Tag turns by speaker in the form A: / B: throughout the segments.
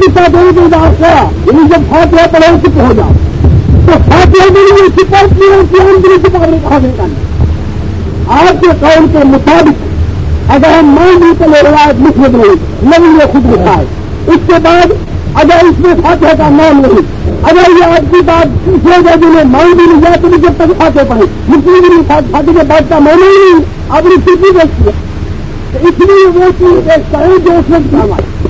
A: بھی چاہتے ہیں کہ ادار کیا یعنی جب فاتحہ پڑھو چپ ہو جاؤ۔ تو فاتحہ کے لیے چھپا کی ہوتی ہے ان کے لیے چھپا کہا نہیں آپ کے قول کے مطابق اگر ہم مان لی تو روایت مسلم نہیں، نبی نے خود لکھا ہے۔ اس کے بعد اگر اس میں فاتحہ کا نام نہیں، اگر یہ آج کی بات پوچھے گا جنہیں مان بھی نہیں جائے تو جب تک فاتح پڑھے۔ مسلم بھی فاتح کے بعد کا مان ہی نہیں، اب نے پھر بھی دیکھ کیا اس لیے وہ چیز دیکھتا ہے جو اس وقت کام آئے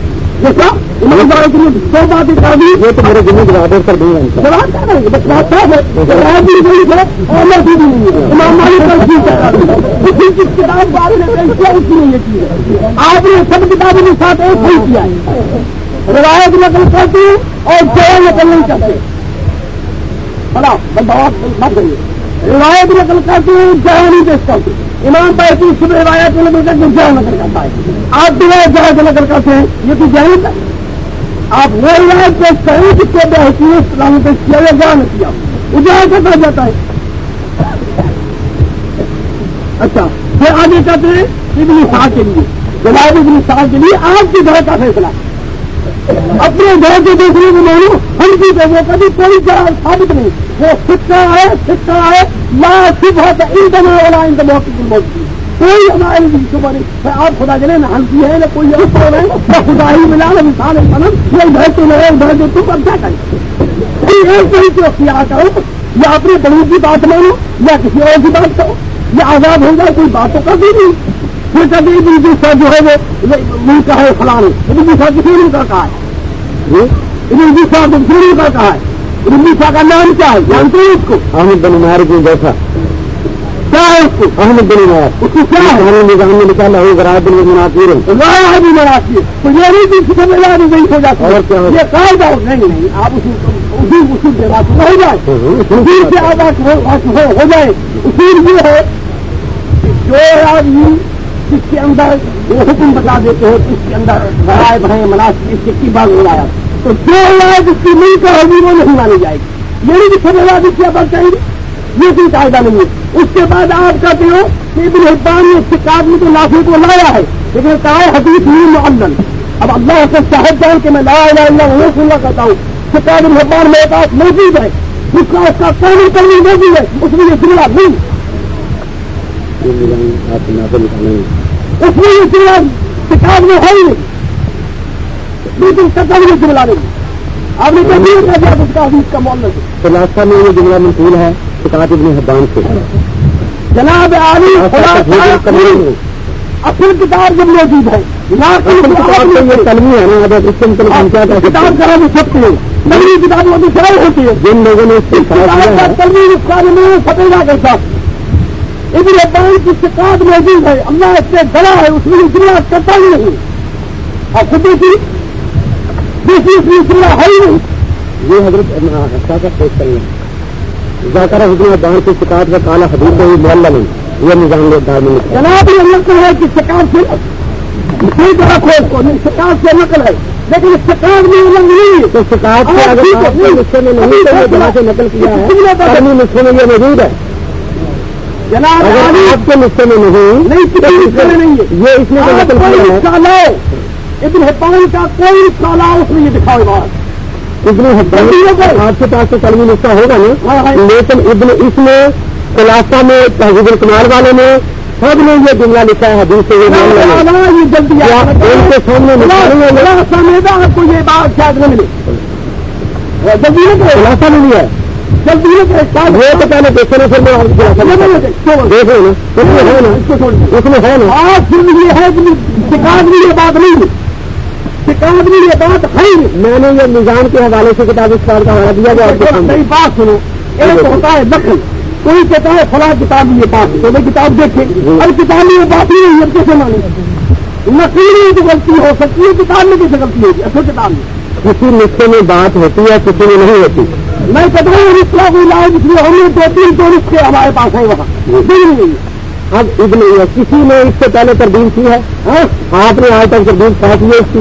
A: سو باتیں کر دی۔
B: یہ تو میرے دن کے آڈر کر دیں گے
A: سوال کیا کریں گے بس بات صاحب ہے؟ سوال بھی نہیں ہے؟ اور میں بھی نہیں ہے امام مالک کا چیز کسی کی کتاب بارے میں کیا اس نے یہ چیز ہے؟ آپ نے سب کتابوں کے ساتھ ایک ہی کیا ہے۔ روایت نقل کرتے اور جو نقل نہیں کرتے بڑا بہت مت کریے روایت نقل کرتے ہیں جہاں نہیں پیش کرتے امام پر کی صبح روایت میں نقل کر کے جہاں نقل کرتا ہے۔ آپ جو ہے جہاں سے نقل کرتے ہیں، یہ تو جہاں ہے آپ وہ روایت پیش کریں جس کو بحثیت اسلام پیش کیا یا جہاں نے کیا، وہ جہاں سے کر جاتا ہے۔ اچھا پھر آگے کہتے ہیں، ابن شاہ کے لیے۔ جناب ابن شاہ کے لیے آپ کی گھر کا فیصلہ۔ اپنے گھر کے دوسرے کو مانو ہم بھی دے وہ کبھی کوئی جگہ ثابت نہیں۔ وہ سکا ہے سکا ہے۔ لا صبح کا ان دنوں والا ان دنوں کی موت کی کوئی ہمارے بھی صبح نہیں۔ آپ خدا جنے، نہ ہنسی ہے نہ کوئی اور سو رہے ہیں خدا ہی ملا، نہ مثال ہے سنم یہ گھر تو لگے، گھر جو تم اب کیا کریں؟ ایک صحیح کو اختیار کرو۔ یا اپنے بڑوں کی بات مانو، یا کسی اور کی بات کرو۔ یا آزاد ہو جائے، کوئی بات تو کر دی نہیں پھر کبھی ابن دوسرا جو ہے وہ ملک کا ہے فلاں ابن دوسرا کسی ملک کا کہا ہے ابن دوسرا دوسرے ملک کا کہا ہے ابن دوسرا کا نام کیا ہے جانتے ہیں اس کو
B: احمد بن عمار کی جیسا
A: کیا ہے اس کو
B: احمد بن عمار
A: اس کو کیا ہے
B: ہمارے نظام میں نکالا ہو غراب بن مناظر
A: رائے ہے بھی مراسی تو یہ نہیں کہ کسی میں نہیں ہو جاتا
B: اور کیا ہو-
A: یہ قاعدہ نہیں نہیں آپ اسی اسی اصول کے بات ہو جائے اصول سے آپ ہو جائے اصول یہ ہے جو آدمی جس کے اندر وہ حکم بتا دیتے ہو اس کے اندر رائے بھائی مناسب اس کی بات ہو رہا تو جو رائے جس کی مل کر ہوگی وہ نہیں مانی جائے گی۔ یہ نہیں کہ سب رائے کیا بات چاہیں گے۔ یہ کوئی قاعدہ نہیں ہے۔ اس کے بعد آپ کہتے ہو کہ ابن حبان نے اس کے قابل کو نافی کو لایا ہے۔ لیکن کہا ہے حدیث نہیں معلن۔ اب اللہ سے شاہد جان کہ میں لا الہ الا اللہ رسول اللہ کہتا ہوں۔ کتاب الحبان میرے پاس موجود ہے۔ اس کا اس کا کامل کرنی موجود ہے۔ اس میں یہ جملہ نہیں۔
B: آپ نہیں۔
A: اس میں یہ جملہ کتاب میں ہے ہی نہیں۔ لیکن کتاب میں جملہ نہیں۔ آپ نے کہا یہ کہا اس کا حدیث کا ہے
B: خلاصہ میں یہ جملہ منقول ہے کتاب ابن حبان سے
A: جناب عالی اصل کتاب جب موجود ہے۔ کتاب
B: یہ کلمی ہے۔ نا اگر اس کے مطلب
A: کرا بھی سکتے ہیں نئی کتاب وہ بھی شرح ہوتی ہے۔
B: جن لوگوں نے اس ہے۔
A: تلوی اس کام میں فتح کے ساتھ ابن ابان کی شکایت موجود ہے اللہ اس سے گڑا ہے اس میں جملہ کرتا ہی نہیں۔ اور خود کی دوسری اس میں جملہ ہے ہی نہیں۔
B: یہ حضرت کیا پیش گے ذاکر حضرت حبان کی شکایت کا کالا حدیث ہے یہ محلہ نہیں یہ نظام نے دار میں
A: جناب یہ نقل ہے کہ شکایت سے کوئی طرح کھول کو شکایت سے نقل ہے۔ لیکن شکایت میں الگ نہیں ہے۔
B: تو شکایت سے اگر نقل کیا ہے۔ نسخے میں یہ موجود ہے۔
A: جناب
B: آپ کے نسخے میں نہیں
A: نہیں میں نہیں ہے۔
B: یہ اس
A: لاؤ ابن حبان کا کوئی حصہ لاؤ اس میں یہ دکھاؤ بات۔
B: ابن حبان آپ کے پاس تو کلمی نسخہ ہوگا
A: ہاں،
B: نا؟
A: ہاں۔
B: لیکن ابن اس میں خلاصہ میں تہذیب الکمال والے نے سب نے یہ جملہ لکھا ہے حدیث سے یہ نہیں
A: جلدی
B: ان کے سامنے
A: آپ کو یہ بات شاید نہ ملے۔ جلدی
B: خلاصہ نہیں ہے۔ وہ تو پہلے دیکھو نا پھر میں۔ دیکھو نا اس ہے نا
A: یہ ہے کہ شکایت میں یہ بات نہیں ہے۔ شکایت میں یہ بات ہے۔ ہی نہیں
B: میں نے یہ نظام کے حوالے سے کتاب اس کا حوالہ دیا
A: میری بات سنو۔ ایک ہوتا ہے نقل کوئی کہتا ہے فلاں کتاب یہ بات تو میں کتاب دیکھے۔ اب کتاب میں یہ بات نہیں ہے کیسے مانے نقل میں تو غلطی ہو سکتی ہے کتاب میں کیسے غلطی ہوگی؟ اصل کتاب میں۔
B: کسی نسخے میں بات ہوتی ہے کسی میں نہیں ہوتی۔
A: میں کہتا ہوں رشتہ کو علاج اس لیے ہم نے دو تین دو رشتے ہمارے پاس ہیں وہاں۔ اب ابن کسی نے اس سے پہلے تربیل کی ہے؟ ہاں؟ آپ نے آج تک پا کی ہے اس کی؟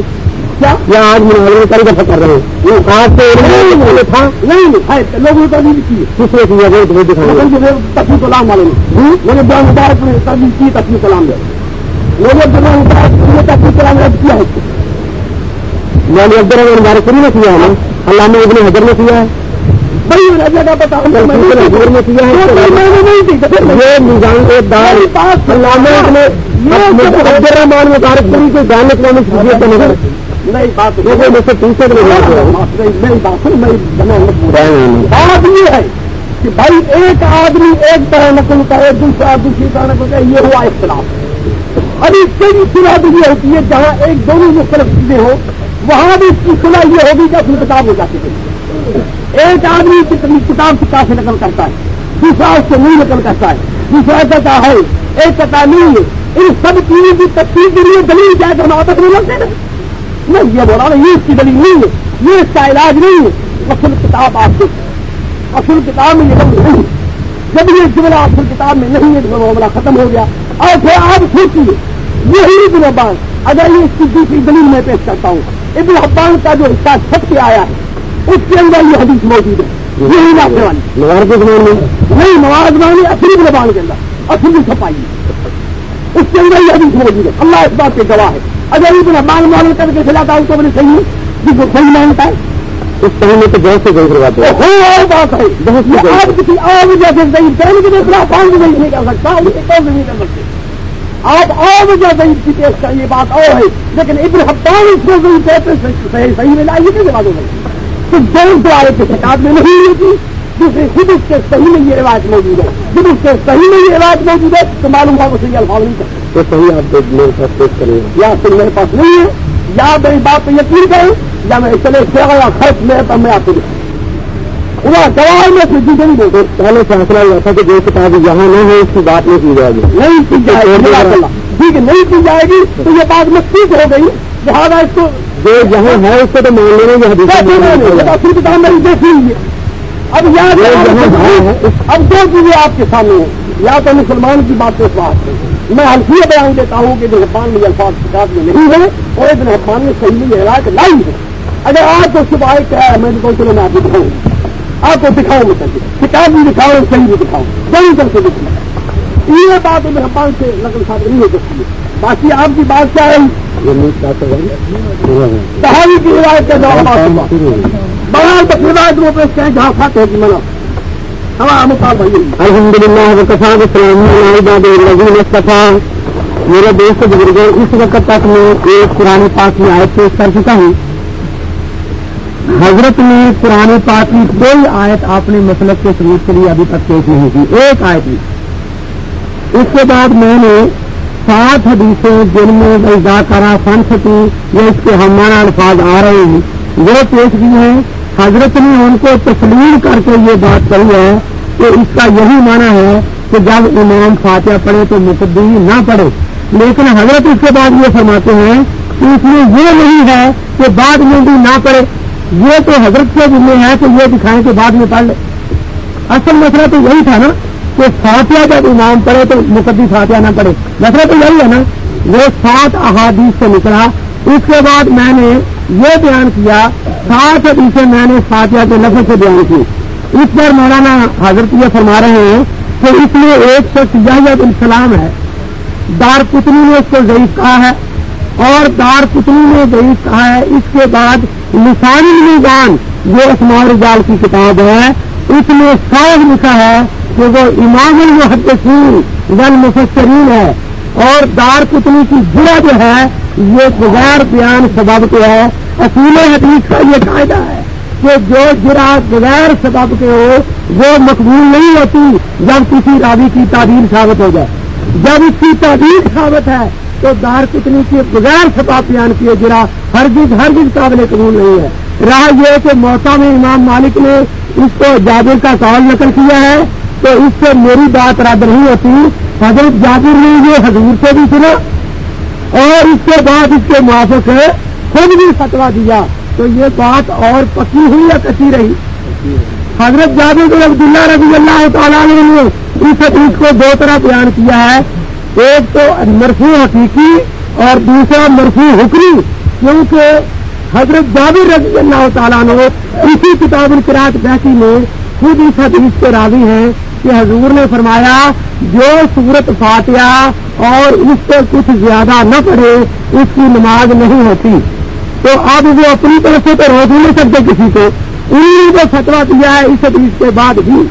A: کیا؟ یا آج مناظر کئی دفعہ کر رہے ہیں؟ آپ سے تھا نہیں لوگوں نے تربیل کی۔ کس نے کی ہے؟ تفریح کلام والے نے۔ میں نے بڑا مبارک نے تربیل کی تفریح کلام میں۔ لوگوں بڑا مبارک تفریح کلام رد کیا ہے۔ میں نے عبد الرحمان مبارک نے کیا ہے۔ علامہ ابن حضر نے کیا ہے۔ جگہ بتا حضور نے کیا ہے؟ یہ نظام دار علامہ عبد الرحمان مبارک پوری کوئی جاننے کے لیے بات یہ ہے کہ بھائی ایک آدمی ایک طرح نقل کرے دوسرا دوسری طرح نقل کرے یہ ہوا اختلاف۔ اب اس سے بھی صلاح بھی یہ ہوتی ہے جہاں ایک دونوں مختلف چیزیں ہو وہاں بھی اس کی صلاح یہ ہوگی کہ اپنی کتاب ہو جاتی ہے۔ ایک آدمی کتاب کتاب سے نقل کرتا ہے، دوسرا اس سے نہیں نقل کرتا ہے، دوسرا کہتا ہے، ایک کتا نہیں ہے۔ ان سب چیزوں کی تفصیل کے لیے دلیل کیا کہ ہم آپس لگتے ہیں؟ نہیں یہ بولا یہ اس کی دلیل نہیں ہے، یہ اس کا علاج نہیں ہے۔ اصل کتاب آپ سے اصل کتاب میں یہ لفظ نہیں جب یہ جملہ اصل کتاب میں نہیں ہے تو معاملہ ختم ہو گیا۔ اور پھر آپ سوچیے، یہی ابن عبان اگر یہ اس کی دوسری دلیل میں پیش کرتا ہوں، ابن عبان کا جو حصہ چھپ کے آیا ہے اس کے اندر یہ حدیث موجود ہے۔ یہی واقع والی۔ زبان میں۔ نہیں نواز زبان اصلی ابن عبان کے اندر اصلی چھپائی اس کے اندر یہ حدیث موجود ہے۔ اللہ اس بات کے گواہ ہے۔ اگر ابن مان معلوم کر کے کھلاتا ہوں تو میں صحیح جس کو صحیح مانتا ہے۔ اس ٹائم میں تو بہت سے اور بات ہے۔ بہت آپ کسی اور جیسے صحیح پہلے کے خلاف کون بھی نہیں کر سکتا کون بھی نہیں کر سکتے۔ آپ اور وجہ صحیح کی پیش کا یہ بات اور ہے۔ لیکن ابن حبان اس کو صحیح میں لائیے کیسے بات ہو گئی تو تو آئے کے شکایت میں نہیں ہوئی تھی۔ دوسری خود اس کے صحیح میں یہ رواج موجود ہے۔ جب اس کے صحیح میں یہ رواج موجود ہے تو معلوم ہوا صحیح الفاظ نہیں کرتے تو صحیح آپ میرے پاس پیش کریں۔ یا پھر میرے پاس نہیں ہے یا میری بات پہ یقین کریں یا میں چلے سیوا خرچ میں تب میں آپ کو گواہ میں پھر جی نہیں بولتے پہلے فیصلہ ہوا تھا کہ جو کتاب یہاں نہ ہو اس کی بات نہیں کی جائے گی۔ نہیں کی جائے گی ٹھیک ہے نہیں کی جائے گی تو یہ بات مخصوص ہو گئی۔ لہٰذا اس کو جو یہاں ہے اس کو تو مان لینا یہ میری لیجیے اب یاد اب دو چیزیں آپ کے سامنے ہیں۔ یا تو مسلمان کی بات اس بات میں ہلکی بیان دیتا ہوں کہ حفان میں الفاظ کتاب میں نہیں ہے اور ابن حفان میں صحیح علاج لائی ہے۔ اگر آپ کو صبح کیا ہے میں تو چلو میں آپ کو دکھاؤں آپ کو دکھاؤں کر کتاب بھی دکھاؤ صحیح بھی دکھاؤں۔ صحیح کر کے دکھاؤں۔ یہ بات ابن حفان سے نقل صاحب نہیں ہو سکتی باقی آپ کی بات کیا ہے؟ صحابی کی روایت کا جواب بغیر بس روایت۔ میں پیش کریں جہاں ہیں کہ منا الحمد للہ وقفا وسلم میرے دوست بزرگوں اس وقت تک میں ایک پرانی پاک کی آیت پیش کر چکا ہوں۔ حضرت نے پرانی پاک کی کوئی آیت آپ نے مسلک کے ثبوت کے لیے ابھی تک پیش نہیں کی ایک آیت ہی اس کے بعد میں نے سات حدیثیں جن میں ویزا کرا فن سکی یا اس کے ہمارا الفاظ آ رہے ہیں۔ وہ پیش کی ہیں۔ حضرت نے ان کو تسلیم کر کے یہ بات کہی ہے کہ اس کا یہی معنی ہے کہ جب امام فاتحہ پڑھے تو مقدمی نہ پڑھے۔ لیکن حضرت اس کے بعد یہ فرماتے ہیں کہ اس میں یہ نہیں ہے کہ بعد میں بھی نہ پڑھے۔ یہ تو حضرت کے ذمہ ہے کہ یہ دکھائیں کہ بعد میں پڑھ لے۔ اصل مسئلہ تو یہی تھا نا کہ فاتحہ جب امام پڑھے تو مقدی فاتحہ نہ پڑھے۔ مسئلہ تو یہی ہے نا، وہ سات احادیث سے نکلا۔ اس کے بعد میں نے یہ بیان کیا، سات حدیثیں میں نے فاتحہ کے لفظ سے بیان کی۔ اس پر مولانا حضرت یہ فرما رہے ہیں کہ اس میں ایک شخص یحیت السلام ہے، دار پتنی نے اس کو ضعیف کہا ہے اور دار پتنی نے ضعیف کہا ہے۔ اس کے بعد نسانی نظام جو اسماع رجال کی کتاب ہے۔ اس میں صاف لکھا ہے کہ وہ امام المحدثین ون مفسرین ہے اور دار پتنی کی جڑا جو ہے، یہ بغیر بیان سبب کے ہے۔ اصول حدیث کا یہ قاعدہ ہے کہ جو جرا بغیر سبب کے ہو، وہ مقبول نہیں ہوتی جب کسی راوی کی تعبیر ثابت ہو جائے۔ جب اس کی تعبیر ثابت ہے، تو دار کتنی کے بغیر سباب بیان کیے جرا ہر چیز ہر چیز قابل قبول نہیں ہے۔ رہا یہ کہ موسا میں امام مالک نے اس کو جابر کا کال نقل کیا ہے تو اس سے میری بات رد نہیں ہوتی۔ حضرت جابر نے یہ حضور سے بھی سنا اور اس کے بعد اس کے موافق خود بھی فتوا دیا۔ تو یہ بات اور پکی ہوئی یا کچی رہی؟ حضرت جابر عبداللہ رضی اللہ تعالیٰ نے
C: اس حدیث کو دو طرح بیان کیا ہے۔ ایک تو مرفوع حقیقی اور دوسرا مرفوع حکری کیونکہ حضرت جابر رضی اللہ تعالیٰ نے اسی کتاب القراط بیسی میں خود اس حدیث کے راضی ہیں کہ حضور نے فرمایا، جو صورت فاتحہ اور اس سے کچھ زیادہ نہ پڑے اس کی نماز نہیں ہوتی۔ تو اب وہ اپنی طرف سے تو روک نہیں سکتے کسی کو۔ انہوں نے جو فتوا دیا ہے اس حدیث کے بعد بھی۔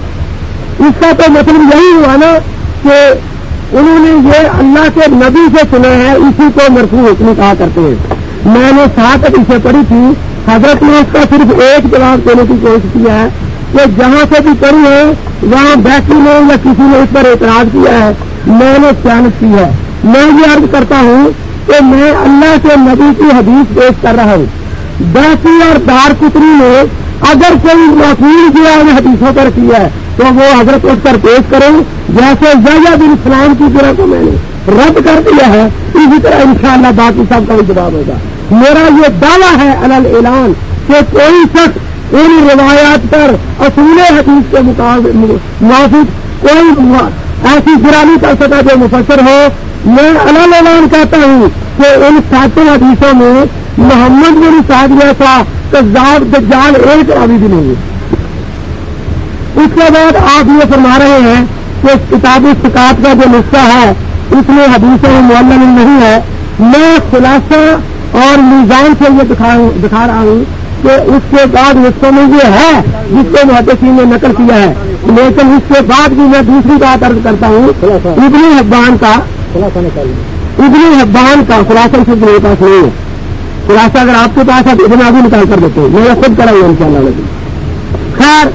C: اس کا تو مطلب یہی ہوا نا کہ انہوں نے یہ اللہ کے نبی سے سنا ہے اسی کو مرفوع حکم کہا کرتے ہیں۔ میں نے سات حدیثیں پڑھی تھی حضرت نے اس کا صرف ایک جواب دینے کی کوشش کیا ہے کہ جہاں سے بھی پڑھی ہے وہاں بیٹھی نے یا کسی نے اس پر اعتراض کیا ہے۔ میں نے سیانت کی ہے۔ میں یہ عرض کرتا ہوں کہ میں اللہ کے نبی کی حدیث پیش کر رہا ہوں۔ بیٹھی اور دار کتری نے اگر کوئی معقول کیا ان حدیثوں پر کیا ہے، تو وہ حضرت اس پر پیش کروں جیسے زیا بن اسلام کی طرح کو میں نے۔ رد کر دیا ہے، اسی طرح انشاءاللہ باقی سب کا بھی جواب ہوگا۔ میرا یہ دعویٰ ہے الل اعلان کہ کوئی شخص ان روایات پر اصول حدیث کے موافق، کوئی ایسی گرا نہیں کر سکا جو مفسر ہو، میں الگ اعلان کہتا ہوں کہ ان ساتوں حدیثوں میں محمد بن صاحب جیسا کزاد دجال ایک راوی بھی نہیں ہے۔ اس کے بعد آپ یہ فرما رہے ہیں کہ کتابی شکایت کا جو نسخہ ہے اس میں حدیثوں میں معلوم نہیں ہے۔ میں خلاصہ اور میزان سے یہ دکھا رہا ہوں کہ اس کے بعد نسخوں میں یہ ہے جس کو محدثین نے نقل کیا ہے۔ لیکن اس کے بعد بھی میں دوسری بات عرض کرتا ہوں۔ ابنی حبان کا ابنی حبان کا خلاصہ صرف میرے پاس نہیں ہے۔ خلاصہ اگر آپ کے پاس آپ ابن آبی نکال کر دیتے میں خود کرا ہوں ان شاء اللہ خیر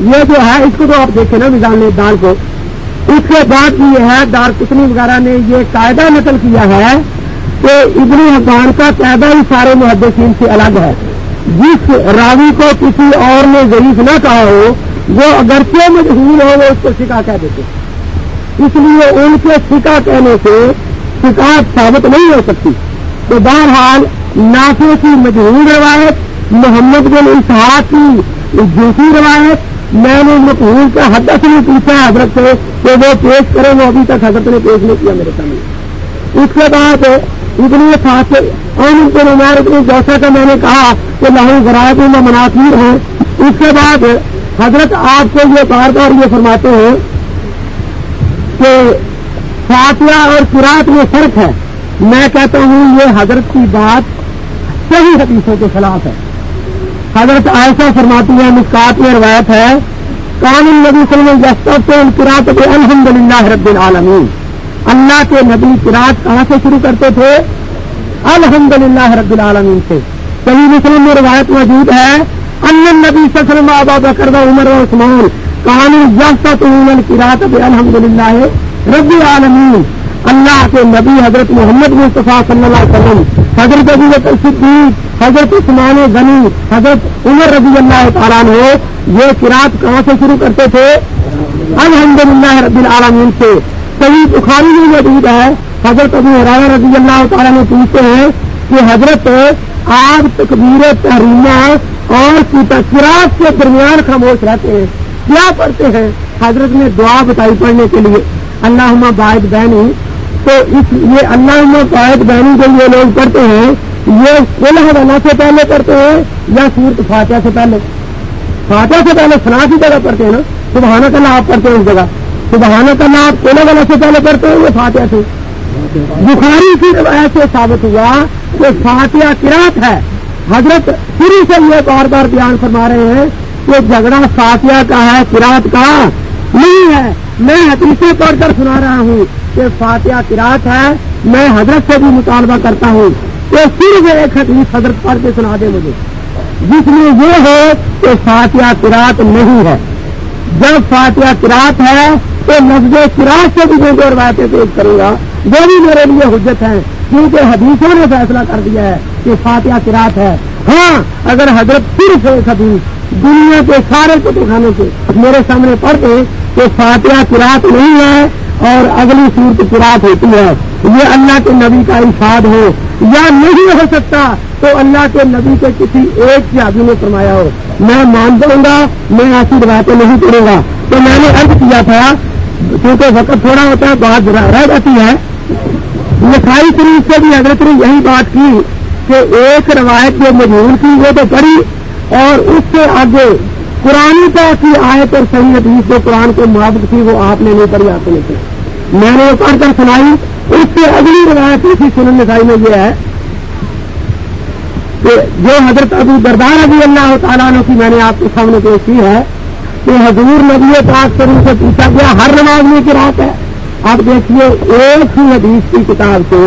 C: یہ جو ہے اس کو تو آپ دیکھیں نا نظام نے دال کو۔ اس کے بعد یہ ہے، دار کتنی وغیرہ نے یہ قاعدہ نقل کیا ہے کہ ابنی حبان کا قاعدہ ہی سارے محدثین سے الگ ہے۔ جس راوی کو کسی اور نے ضعیف نہ کہا ہو، وہ اگرچہ مجبور ہو، وہ اس کو سکا کہہ دیتے اس لیے ان کے سکا کہنے سے شکایت ثابت نہیں ہو سکتی۔ تو بہرحال نافے کی مجہور روایت، محمد بن اسحاق کی دوسری روایت میں نے مقبول کا حد سے پوچھا حضرت سے کہ وہ پیش کرے وہ ابھی تک حضرت نے پیش نہیں کیا میرے سامنے۔ اس کے بعد اتنی خاص ان کے نمائر اتنی جیسا کا میں نے کہا کہ لاہور غرائب میں مناسب ہیں۔ اس کے بعد حضرت آپ کو یہ بار بار یہ فرماتے ہیں کہ فاتحہ اور قرات میں فرق ہے۔ میں کہتا ہوں یہ حضرت کی بات صحیح حدیثوں کے خلاف ہے۔ حضرت ایسا فرماتی ہے مسکات میں روایت ہے، کان النبی صلی اللہ علیہ وسلم قرات الحمد للہ رب العالمین۔ اللہ کے نبی قرات کہاں سے شروع کرتے تھے؟ الحمد للہ رب العالمین سے۔ کبھی مسلم میں روایت موجود ہے، ان نبی سسلم آبا بکر عمر و عثمان کہانی قرات الحمد للہ رب العالمین۔ اللہ کے نبی حضرت محمد مصطفیٰ صلی اللہ علیہ وسلم، حضرت ابی بکر صدیق، حضرت عثمان غنی، حضرت عمر رضی اللہ تعالیٰ نے یہ قرات کہاں سے شروع کرتے تھے؟ الحمد للہ رب العالمین سے۔ کبھی بخاری میں موجود ہے، حضرت ابو حرارہ رضی اللہ تعالیٰ نے پوچھتے ہیں کہ حضرت آپ تقبیر تحریمہ اور تذکرات کے درمیان خاموش رہتے ہیں، کیا پڑھتے ہیں؟ حضرت نے دعا بتائی پڑھنے کے لیے۔ اللہ باعد بہنی تو اس یہ اللہ باعد بہنی جو یہ لوگ پڑھتے ہیں، یہ کل حوالہ سے پہلے پڑھتے ہیں یا سورت فاتحہ سے پہلے؟ فاتحہ سے پہلے فنا کی جگہ پڑھتے ہیں نا؟ سبحانہ کا آپ پڑھتے ہیں اس جگہ۔ سبحانہ کا آپ کولا والا سے پہلے پڑھتے ہیں، یہ فاتحہ سے۔ بخاری کی روایت سے ثابت ہوا کہ فاتحہ کراط ہے۔ حضرت شروع سے یہ بار بار بیان فرما رہے ہیں کہ جھگڑا فاتحہ کا ہے کراط کا نہیں ہے۔ میں حدیثیں پڑھ کر سنا رہا ہوں۔ کہ فاتحہ کراط ہے، میں حضرت سے بھی مطالبہ کرتا ہوں کہ صرف ایک حدیث حضرت پڑھ کے سنا دے مجھے۔ جس میں یہ ہے کہ فاتحہ کراط نہیں ہے۔ جب فاتحہ کراط ہے، تو لفظ کراط سے بھی جو روایتیں پیش کروں گا، وہ بھی میرے لیے حجت ہے کیونکہ حدیثوں نے فیصلہ کر دیا ہے کہ فاتحہ کراط ہے۔ ہاں اگر حضرت صرف ایک حدیث دنیا کے سارے کھانے سے میرے سامنے پڑھتے کہ فاتحہ کراط نہیں ہے اور اگلی صورت کراط ہوتی ہے یہ اللہ کے نبی کا ارشاد ہو، یا نہیں ہو سکتا تو اللہ کے نبی کے کسی ایک سے آدمی نے فرمایا ہو۔ میں مان دوں گا، میں ایسی روایتیں نہیں کروں گا۔ تو میں نے ارد کیا تھا، کیونکہ وقت تھوڑا ہوتا ہے، بات رہ جاتی ہے۔ لکھائی شریف سے بھی حضرت نے یہی بات کی کہ ایک روایت جو مجبور تھی وہ تو پڑھی اور اس سے آگے قرآن کا کی آیت اور صحیح حدیث جو قرآن کے موافق تھی وہ آپ نے نہیں پڑھی، آپ نے میں نے پڑھ کر سنائی، اس سے اگلی روایت اسی سنن نسائی میں یہ ہے کہ جو حضرت ابو بردار ابھی اللہ تعالیٰ نے کی میں نے آپ کے سامنے پیش کی ہے کہ حضور نبی پاک کروں سے پوچھا گیا، ہر نماز میں کی رات ہے؟ آپ دیکھیے، ایک ہی حدیث کی کتاب سے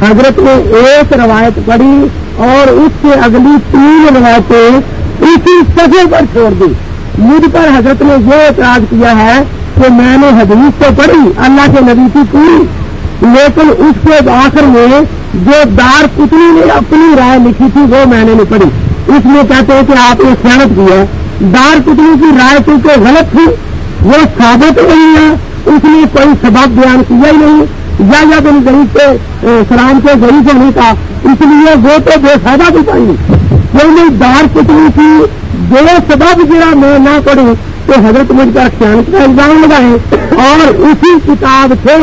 C: حضرت نے ایک روایت پڑھی اور اس سے اگلی تین روایتیں اسی سفے پر چھوڑ دی۔ مجھ پر حضرت نے یہ اعتراض کیا ہے کہ میں نے حدیث تو پڑھی، اللہ کے نبی کی پوری، لیکن اس کے آخر میں جو دار کتنی نے اپنی رائے لکھی تھی، وہ میں نے نہیں پڑھی۔ اس لیے کہتے ہیں کہ آپ نے خیالت کی ہے۔ دار کتنی کی رائے کیونکہ غلط تھی، وہ ثابت نہیں ہے، اس نے کوئی سبب بیان کیا ہی نہیں۔ یا یا بن غریب کے سلام کے غریب سے نہیں کہا۔ اس لیے وہ تو بے فائدہ بھی پائیں کیونکہ دار کتنی کی جو سبب جڑا میں نہ پڑھوں تو حضرت مجھ پر خیانت کا الزام لگائے۔ اور اسی کتاب سے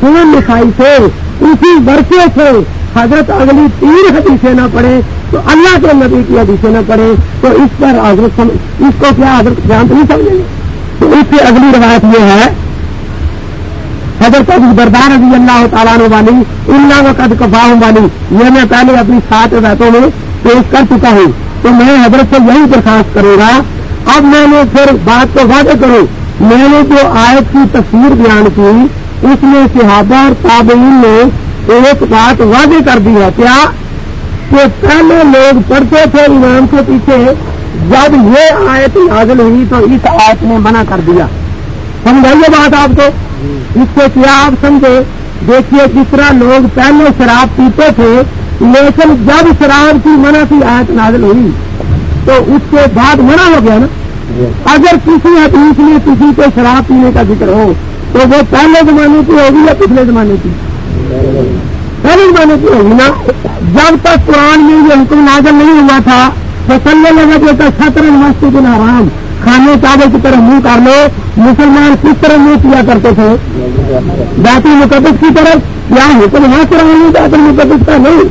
C: سن لکھائی سے، اسی ورثے سے حضرت اگلی تین حدیثیں نہ پڑھے تو اللہ کے نبی کی حدیثیں نہ پڑھے تو اس پر حضرت اس کو کیا حضرت خیانت نہیں سمجھیں گے؟ تو اس سے اگلی روایت یہ ہے، حضرت ابھی بردار رضی اللہ تعالیٰ نے والی اللہ و قد کفاہ والی، یہ میں پہلے اپنی سات روایتوں میں پیش کر چکا ہوں۔ تو میں حضرت سے یہی درخواست کروں گا، اب میں نے پھر بات کو واضح کروں۔ میں نے جو آیت کی تصویر بیان کی، اس میں صحابہ اور تابعین نے ایک بات واضح کر دی ہے۔ کیا؟ کہ پہلے لوگ پڑھتے تھے امام کے پیچھے، جب یہ آیت نازل ہوئی تو اس آیت نے منع کر دیا۔ سمجھائیے بات آپ کو؟ اس سے کیا آپ سمجھے دیکھیے کس طرح لوگ پہلے شراب پیتے تھے لیکن جب شراب کی منع کی آیت نازل ہوئی، تو اس کے بعد منع ہو گیا نا؟ اگر کسی حدیث میں کسی کو شراب پینے کا ذکر ہو، تو وہ پہلے زمانے کی ہوگی یا پچھلے زمانے کی؟ پہلے زمانے کی ہوگی نا؟ جب تک قرآن میں یہ حکم نازل نہیں ہوا تھا تو سلنے لگا جو تھا ستر مسجد آرام کھانے چاول کی طرح منہ کر لو، مسلمان کس طرح منہ کیا کرتے تھے؟ باقی مقدس کی طرف، یا حکم ہاں قرآن بیت مقدس کا نہیں؟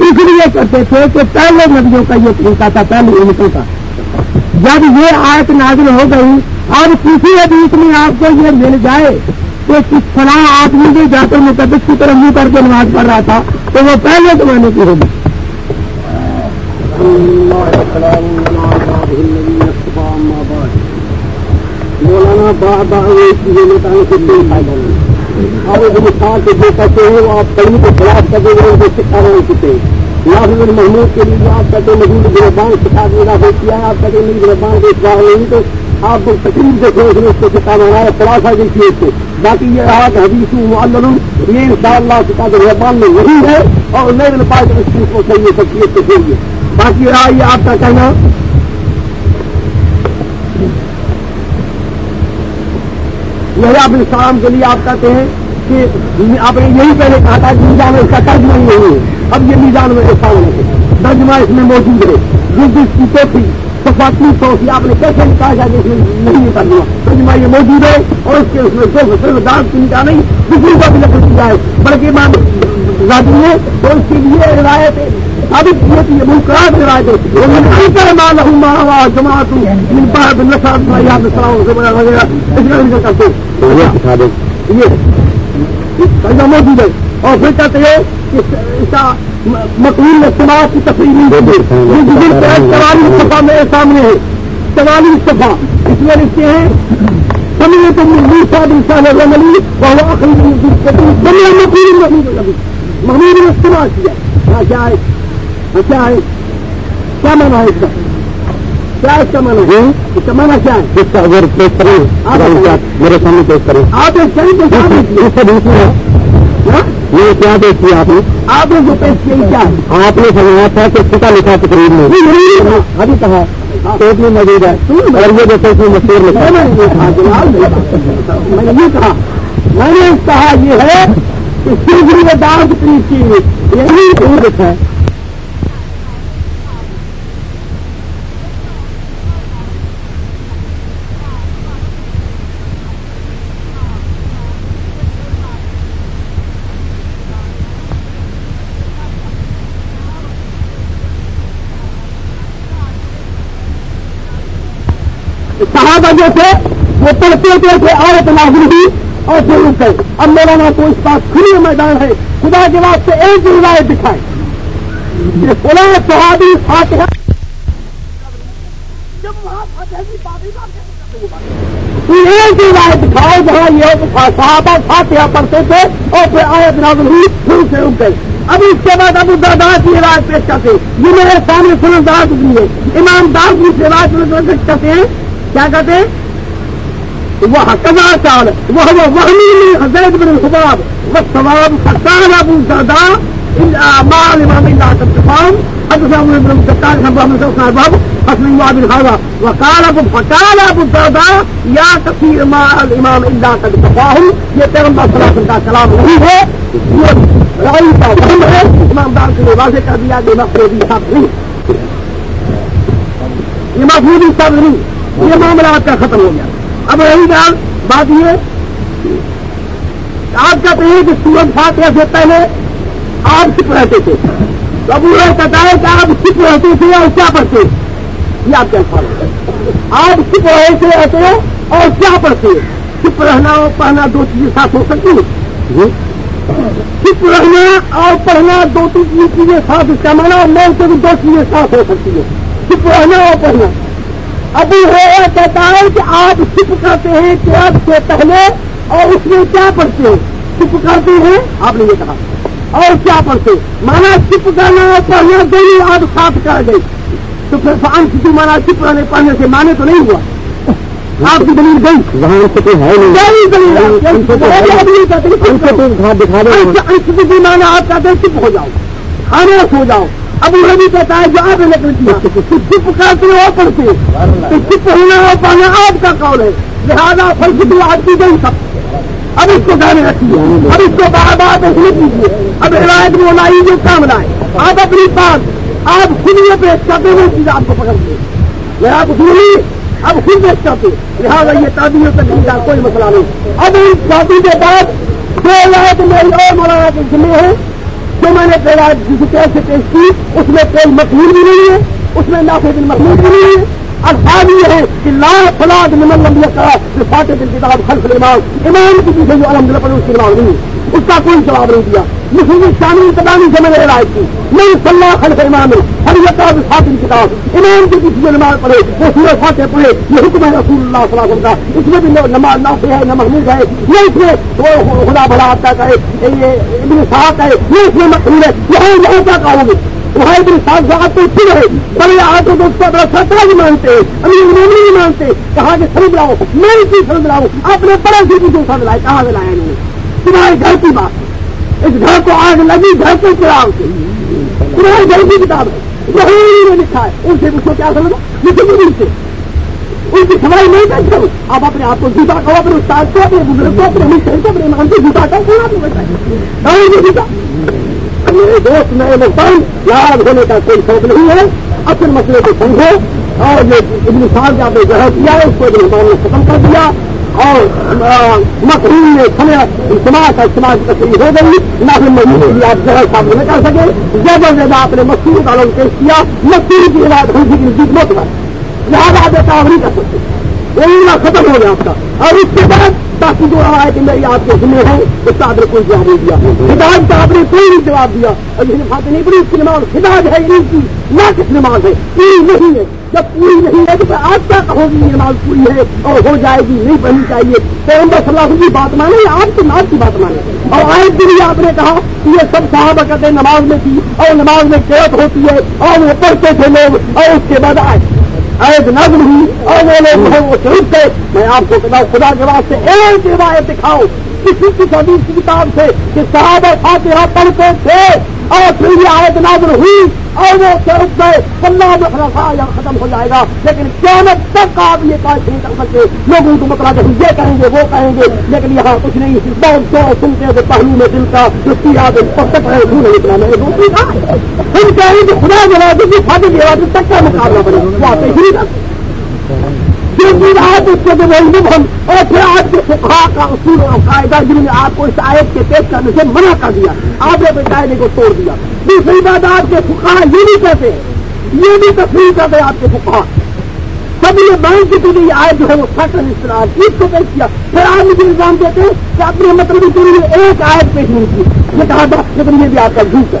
C: اس لیے کرتے تھے کہ پہلے نبیوں کا یہ طریقہ تھا، پہلے ان کا جب یہ آیت نازل ہو گئی، اب کسی حدیث میں آپ کو یہ مل جائے کہ کس فلاں آدمی بھی جا کر مقدس کی طرف منہ کر کے نماز پڑھ رہا تھا، تو وہ پہلے زمانے کی ہوگی۔ مولانا بابا اور جو مثال کے جو کہتے ہیں، وہ آپ کہیں کو خلاف کر دیں گے، ان کو سکھا رہے ہیں ناظر محمود کے لیے آپ کہتے ہیں، مزید گربان سکھا دینا ہو کیا ہے، آپ کہتے ہیں گربان کو اطلاع نہیں تو آپ کو تکلیف دیکھو اس نے اس کو سکھا بنا ہے، خلاصہ جی دیکھیے اس کو باقی یہ رہا کہ حدیث معلوم یہ ان شاء اللہ سکھا رحمان میں وہی ہے اور نئے دن پائے اس چیز کو صحیح شخصیت کو چاہیے باقی رہا یہ آپ کا کہنا یہ آپ اسلام کے لیے آپ کہتے ہیں کہ آپ نے یہی پہلے کہا تھا کہ میزان اس کا ترجمہ نہیں ہے۔ اب یہ میزان میں ایسا ہونے سے ترجمہ اس میں موجود ہے۔ جس جس کی تو تھی سفاتی سو تھی آپ نے کیسے کہا جائے کہ اس میں نہیں ترجمہ ترجمہ یہ موجود ہے اور اس کے اس میں دو صرف دانت کی کا نہیں، دوسری کا بھی لکھ دیا ہے بلکہ مان راجی ہے تو اس کے لیے روایت ہے ابھی یہ منقرات روایت ہے۔ کر مال ہوں جماعت ہوں ان پر نشا یاد وغیرہ اس کا کرتے یہ موجود ہے۔ اور پھر کہتے ہیں کہ مقبول استعمال کی تفریح نہیں صفحہ میرے سامنے ہے۔ چوالیس صفحہ اس میں لکھتے ہیں سمجھے تو مزدور صاحب انسان عملی وہ آخری مقبول محمود نے استعمال کیا کیا ہے ہاں کیا ہے کیا مانا ہے اس کا کیا اس کا مانا ہے اس کا مانا کیا ہے اس کا اگر پیش کریں میرے سامنے پیش کریں آپ ایک صحیح پیش یہ کیا دیکھ کیا آپ نے آپ نے جو پیش کیا کیا آپ نے سمجھا تھا کہ چھٹا لکھا تقریب میں ابھی کہا پیٹ میں موجود ہے اور یہ جو میں مشہور لکھا میں نے یہ کہا میں نے کہا یہ ہے کہ صرف دار تقریب کی یہی لکھا ہے
A: وجہ سے وہ پڑھتے تھے آیت نازل ہوئی اور پھر رک گئے اب میرا نا تو اس پاس کھلی میدان ہے، خدا کے واسطے ایک روایت دکھائے۔ یہ صحابی فاتحہ۔ جب وہاں کی ایک روایت دکھاؤ جہاں یہ صحابہ فاتحہ پڑھتے تھے اور پھر آیت نازل ہوئی، پھر سے رک گئے اب اس کے بعد ابو دادا کی روایت پیش کرتے یہ میرے سامنے سنن دار ہے امام دار کی روایت پیش کرتے ہیں۔ کیا کہتے ہیں؟ وہ کما چال وہ وہمی حضرت بن الخباب وہ ثواب فقال ابو دادا مال امام اللہ کا تفام حضرت ابن الفتار محمد صلی باب حسن الله بن هذا وقال ابو فقال ابو الدرداء يا كثير ما الامام الا قد تفاهم یہ پیغمبر صلی اللہ علیہ وسلم کا کلام نہیں ہے، یہ رائی کا وہم ہے، امام دار کے لیے واضح کر دیا کہ مفرودی صاحب نہیں۔ یہ مفرودی صاحب نہیں۔ یہ معاملہ آپ کا ختم ہو گیا۔ اب رہی گال، بات یہ آپ کا ہیں کہ سورج فاتحہ سے پہلے آپ چپ رہتے تھے۔ تو اب وہ کہتا ہے کہ آپ چپ رہتے تھے اور کیا پڑھتے یہ آپ کیا خیال آپ چپ رہے تھے رہتے اور کیا پڑھتے چپ رہنا اور پڑھنا دو چیزیں ساتھ ہو سکتی ہیں۔ رہنا اور پڑھنا دو تین چیزیں ساتھ، اس کا مانا اور مول سے بھی دو چیزیں ساتھ ہو سکتی ہے چپ رہنا اور پڑھنا۔ ابھی وہ کہتا ہے کہ آپ چپ کرتے ہیں کہ آپ سے پہلے اور اس میں کیا پڑھتے ہیں چپ کرتے ہیں؟ آپ نے یہ کہا۔ اور کیا پڑھتے مانا چپ کرنا اور پڑھنا دونوں آپ ساتھ کر گئی۔ تو پھر فان کسی مانا چپ رہنے پڑھنے سے مانے تو نہیں ہوا۔ آپ کی دلیل گئی۔
B: وہاں سے کوئی ہے نہیں۔ دکھا دیں
A: مانا آپ کہتے ہیں چپ ہو جاؤ۔ کھانے سو جاؤ۔ اب وہ بھی کہتا ہے جو آپ نے نقل کیا۔ چپ کرتے ہو پڑھتے تو چپ ہونا ہو پانا آپ کا قول ہے۔ لہٰذا فلسفی آپ کی گئی سب اب اس کو گانے رکھیے۔ اب اس کو بار بار نہیں کیجیے۔ اب روایت میں لائی جو کام لائے۔ آپ اپنی بات آپ خود یہ پیش کرتے ہوئے چیز آپ کو پکڑتے میں آپ سنی اب خود پیش کرتے لہٰذا یہ تعبیروں تک کا کوئی مسئلہ نہیں۔ اب اس شادی کے بعد دو روایت میری اور مولانا کے ذمہ ہے جو میں نے جس سے پیش کی، اس میں کوئی مقبول بھی نہیں ہے، اس میں نافذ مقبول بھی نہیں ہے۔ الفاظ یہ ہے کہ لا فلاد من لمبیا کا فاتح دل کتاب خلف امام امام کی پیچھے جو الحمد للہ اس کی نہیں ہے۔ اس کا کوئی جواب نہیں دیا۔ مسلم شامل انتظامی سے میں نے رائے کی۔ نہیں صلاح خلف امام ہر یقاب فاتح کتاب۔ امام کی پیچھے جو نماز پڑھے وہ سورج فاتح پڑھے یہ حکم ہے رسول اللہ صلی اللہ علیہ وسلم کا۔ اس میں بھی نماز نافع ہے نہ محمود ہے۔ یہ اس میں وہ خدا بڑا آتا ہے یہ ابن صاحب ہے۔ یہ اس میں مقبول ہے۔ یہاں یہاں کیا کہوں گے وہاں ابن صاحب صاحب تو پھر ہے۔ بڑے آٹو تو اس کا بڑا سطح بھی مانتے ہیں۔ ابھی انہوں نہیں مانتے کہاں کہ سمجھ لاؤ، میں کی سمجھ لاؤ۔ اپنے بڑے سی کی سمجھ لائے، کہاں سے لائے انہوں نے؟ تمہارے گھر کی بات اس گھر کو آگ لگی گھر کے چراغ سے تمہارے گھر کی کتاب ہے۔ وہی نے لکھا ہے۔ ان سے اس کو کیا سمجھو؟ مجھے بھی ان سے ان کی سمجھ نہیں کر کرو آپ اپنے آپ کو جوتا کہو، اپنے استاد کو، اپنے بزرگ کو، اپنے مشکل کو، اپنے مان کو جوتا کہو آپ کو جوتا میرے دوست نئے مکان یاد ہونے کا کوئی شوق نہیں ہے۔ اپنے مسئلے کو سمجھو۔ اور یہ ابن سال کا آپ نے جگہ کیا ہے، اس کو ابن نے ختم کر دیا۔ اور مقرون نے سمے اجتماع کا اجتماع کی تقریب ہو گئی، نہ پھر آپ جگہ صاحب نہیں کر سکے زیادہ زیادہ آپ نے مسجد کا لوگ پیش کیا مسجد کی علاج ہم کی نزدیک مت کر لہٰذا آپ ایسا نہیں کر سکتے۔ وہ ختم ہو گیا آپ کا۔ اور اس کے بعد باقی جو روایت میری آپ کے ذمہ ہے اس کا آپ نے کوئی جواب نہیں دیا۔ ہدایت کا آپ نے کوئی نہیں جواب دیا۔ اور جس نے فاتح نہیں پڑی اس کی نماز ہدایت ہے ان کی، نہ کس نماز ہے پوری نہیں ہے۔ جب پوری نہیں ہے تو پھر آپ کیا کہو گی؟ یہ نماز پوری ہے اور ہو جائے گی، نہیں پڑھنی چاہیے۔ تو صلی اللہ کی بات مانے یا آپ کی نماز کی بات مانے۔ اور آئے دن آپ نے کہا کہ یہ سب صحابہ کہتے نماز میں تھی اور نماز میں قیت ہوتی ہے اور وہ پڑھتے تھے لوگ اور اس کے بعد آئے۔ ایک نظم ہوئی اور وہ لوگ وہ شریف گئے میں آپ کو خدا خدا کے واسطے ایک روایت دکھاؤ۔ کسی کس حدیث کی کتاب سے کہ صحابہ فاتحہ پڑھتے تھے۔ اور پھر یہ آیت نازل ہوئی اور وہ شرط گئے اللہ میں یا ختم ہو جائے گا۔ لیکن قیامت تک آپ یہ کاش نہیں کر سکتے۔ لوگوں کو مطلب یہ کہیں گے، وہ کہیں گے۔ لیکن یہاں کچھ نہیں۔ بہت جو سنتے ہیں تو پہلو میں دل کا جو کیا تک ہے، وہ نہیں نکلا میں دوسری کا ہم کہیں کہ خدا جلا دے فاتح کی آواز تک کا مقابلہ بنے؟ وہ آتے ہی نہیں جو چیز اس کو جو ہم اور پھر آپ کے فقہ کا اصول اور قاعدہ جنہوں نے آپ کو اس آیت کے پیش کرنے سے منع کر دیا، آپ نے اپنے قاعدے کو توڑ دیا۔ دوسری بات، آپ کے فقہ یہ بھی کہتے ہیں یہ بھی تفریح کرتے ہیں آپ کے فقہ سب یہ بینک کی بھی آئے جو ہے وہ فصل استعمال اس کو پیش کیا۔ پھر آپ مجھے الزام دیتے ہیں کہ اپنے مطلب کے لیے ایک آیت پیش نہیں کی، یہ کہا تھا لیکن یہ بھی آپ کا جھوٹ ہے۔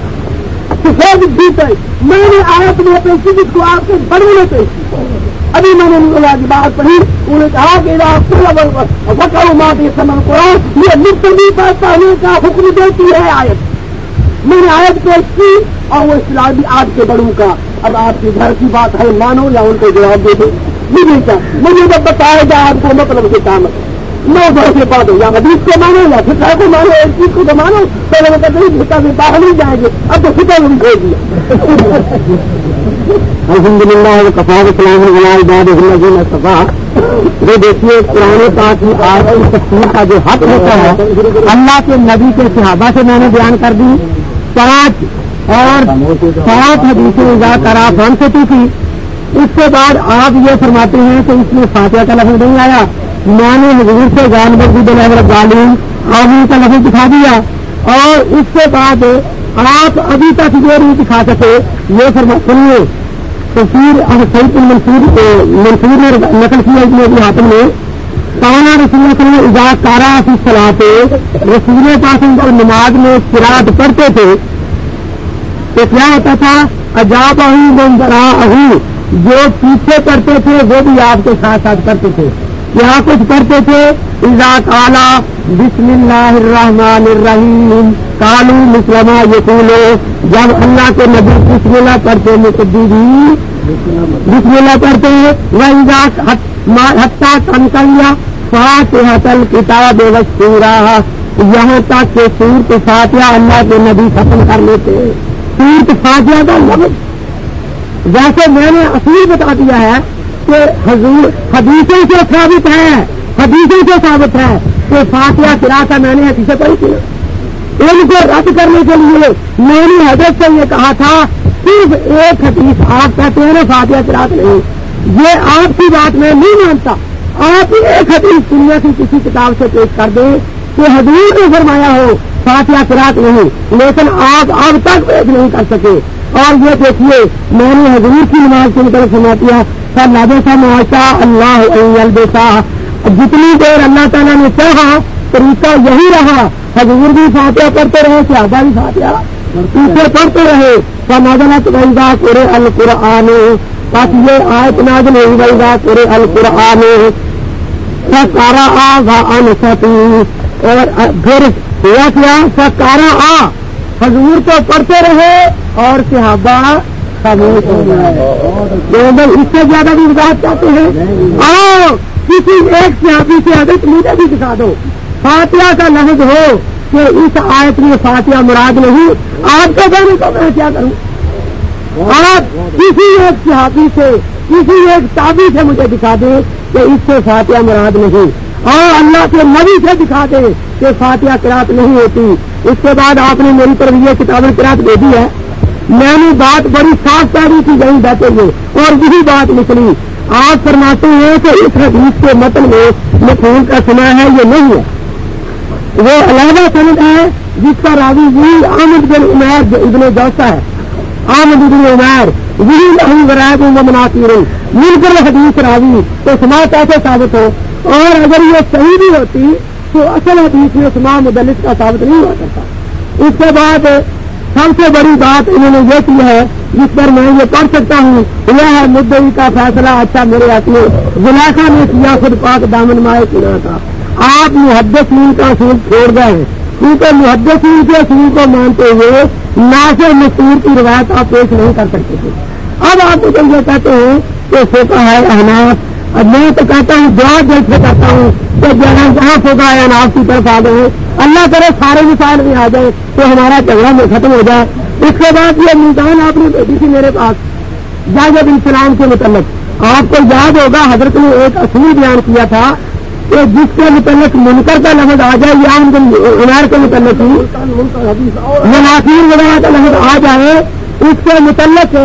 A: تو پھر جی، جھوٹ ہے۔ میں نے آیت میں پیش کی، جس کو آپ کے بڑے نے پیش کی۔ ابھی میں نے اللہ کی بات پڑھی، انہوں نے کہا کہ وکر ماں کے سمن قرآن یہ مختلف پہنے کا حکم دیتی ہے آیت۔ میں نے آیت پیش کی اور وہ اسلامی آج کے بڑوں کا۔ اب آپ کے گھر کی بات ہے، مانو یا ان کو جواب دے دو۔ مجھے کیا مجھے جب بتایا جائے آپ کو مطلب سے کام نو گھر سے بات ہو یا حدیث کو مانو یا فکا کو مانو، ایک چیز کو تو مانو، پہلے وہ کہتے ہیں فکا سے باہر نہیں جائیں گے۔ اب تو فکا بھی کھول دیا۔
C: الحمد للہ کفا اسلام غلال صفا جو دیکھیے پرانے پاک کی آج کی کا جو حق ہوتا ہے، اللہ کے نبی کے صحابہ سے میں نے بیان کر دی۔ پانچ اور سات حدیثیں کرا فن سے تھی اس کے بعد آپ یہ فرماتے ہیں کہ اس میں فاتحہ کا لفظ نہیں آیا۔ میں نے حضور سے جان بردی بل غالین آمین کا لفظ دکھا دیا۔ اور اس کے بعد آپ ابھی تک یہ نہیں دکھا سکے، یہ فرما سنیے تصویر سعید منصور منصور نے نقل کیا اس میں ہاتھ میں۔ تانا رسول نے اجاز کارا کی سلاح رسول پاس نماز میں سراج پڑھتے تھے۔ تو کیا ہوتا تھا؟ عجاب اہوں بندرا اہوں جو پیچھے کرتے تھے، وہ بھی آپ کے ساتھ ساتھ کرتے تھے۔ کیا کچھ کرتے تھے اضا کالا بسم اللہ الرحمن الرحیم کالو مسلمہ یقولو، جب اللہ کے نبی بسم اللہ کرتے مقدی جی، بسم اللہ کرتے وہ حتہ کنکلیا فاتحت کتاب وسورا یہاں تک کہ سورت فاتحہ اللہ کے نبی ختم کر لیتے سورت فاتحہ کا لفظ ویسے میں نے اصول بتا دیا ہے کہ حضور حدیثوں سے ثابت ہے، حدیثوں سے ثابت ہے کہ فاتحہ کرا کا میں نے حدیث پڑھی تھی۔ ان کو رد کرنے کے لیے میں نے حضرت سے یہ کہا تھا، صرف ایک حدیث آپ کہتے ہیں فاتحہ کرا نہیں۔ یہ آپ کی بات میں نہیں مانتا۔ آپ ایک حدیث دنیا کی کسی کتاب سے پیش کر دیں کہ حضور نے فرمایا ہو فاتحہ کراط نہیں، لیکن آپ اب تک پیش نہیں کر سکے۔ اور یہ دیکھیے، میں نے حضور کی نماز کی طرف سنا دیا۔ سر لادے سا معاشا اللہ البیسا جتنی دیر اللہ تعالیٰ نے چاہا طریقہ یہی رہا۔ حضور بھی فاتحہ پڑھتے رہے، صحابہ بھی فاتحہ پیچھے پڑھتے رہے۔ سماجنت ویدا پورے القرآن تاکہ یہ آیت نازل ہوئی۔ ویدا پورے القرآن سکارا آ ان اور پھر ہوا کیا؟ سکارا آ۔ حضور تو پڑھتے رہے اور صحابہ خاموش ہو گئے۔ اس سے زیادہ بھی وضاحت چاہتے ہیں۔ آؤ، کسی ایک صحابی سے عادت مجھے بھی دکھا دو۔ فاتحہ کا لفظ ہو کہ اس آیت میں فاتحہ مراد نہیں، آپ کے بارے کو میں کیا کروں؟ آپ کسی ایک صحابی سے، کسی ایک تابی سے مجھے دکھا دیں کہ اس سے فاتحہ مراد نہیں۔ اور اللہ کے نبی سے دکھا دے کہ فاتحہ کراط نہیں ہوتی۔ اس کے بعد آپ نے میری طرف یہ کتابیں کراط دے دی ہے۔ میں نے بات بڑی صاف تاری کی گئی بیٹھے ہوئے، اور یہی بات نکلی۔ آپ فرماتے ہیں کہ اس حدیث کے متن میں مفہوم کا سنا ہے، یہ نہیں ہے۔ وہ علیحدہ سند ہے جس کا راوی یہی آمد بن عمیر ابن جوسا ہے۔ آمد بن عمیر یہی لہو ورائب مناتی مل کر حدیث راوی تو سما کیسے ثابت ہو اور اگر یہ صحیح بھی ہوتی تو اصل حدیث میں اسمام مدلس کا ثابت نہیں ہوا کرتا۔ اس کے بعد سب سے بڑی بات انہوں نے یہ کی ہے، جس پر میں یہ پڑھ سکتا ہوں، یہ ہے مدعی کا فیصلہ۔ اچھا میرے ہاتھ میں زلاخا نے کیا خود پاک دامن مائے چنا تھا۔ آپ محدثین کا اصول چھوڑ گئے کیونکہ محدثین کے اصول کو مانتے ہوئے نہ سے مستور کی روایت آپ پیش نہیں کر سکتے تھے۔ اب آپ مجھے یہ کہتے ہیں کہ سوکھا ہے احناف، اب میں تو کہتا ہوں دعا دل سے کہتا ہوں کہ جہاں جہاں ہوگا یا ناف کی طرف آ گئے اللہ کرے سارے مثال میں آ جائے تو ہمارا جھگڑا میں ختم ہو جائے۔ اس کے بعد یہ میزان آپ نے بھیجی تھی میرے پاس جاجب اسلام کے متعلق۔ آپ کو یاد ہوگا، حضرت نے ایک اصول بیان کیا تھا جس کے متعلق منکر کا لفظ آ جائے، یا عمیر کے متعلق مناخیر وغیرہ کا لفظ آ جائے، اس کے متعلق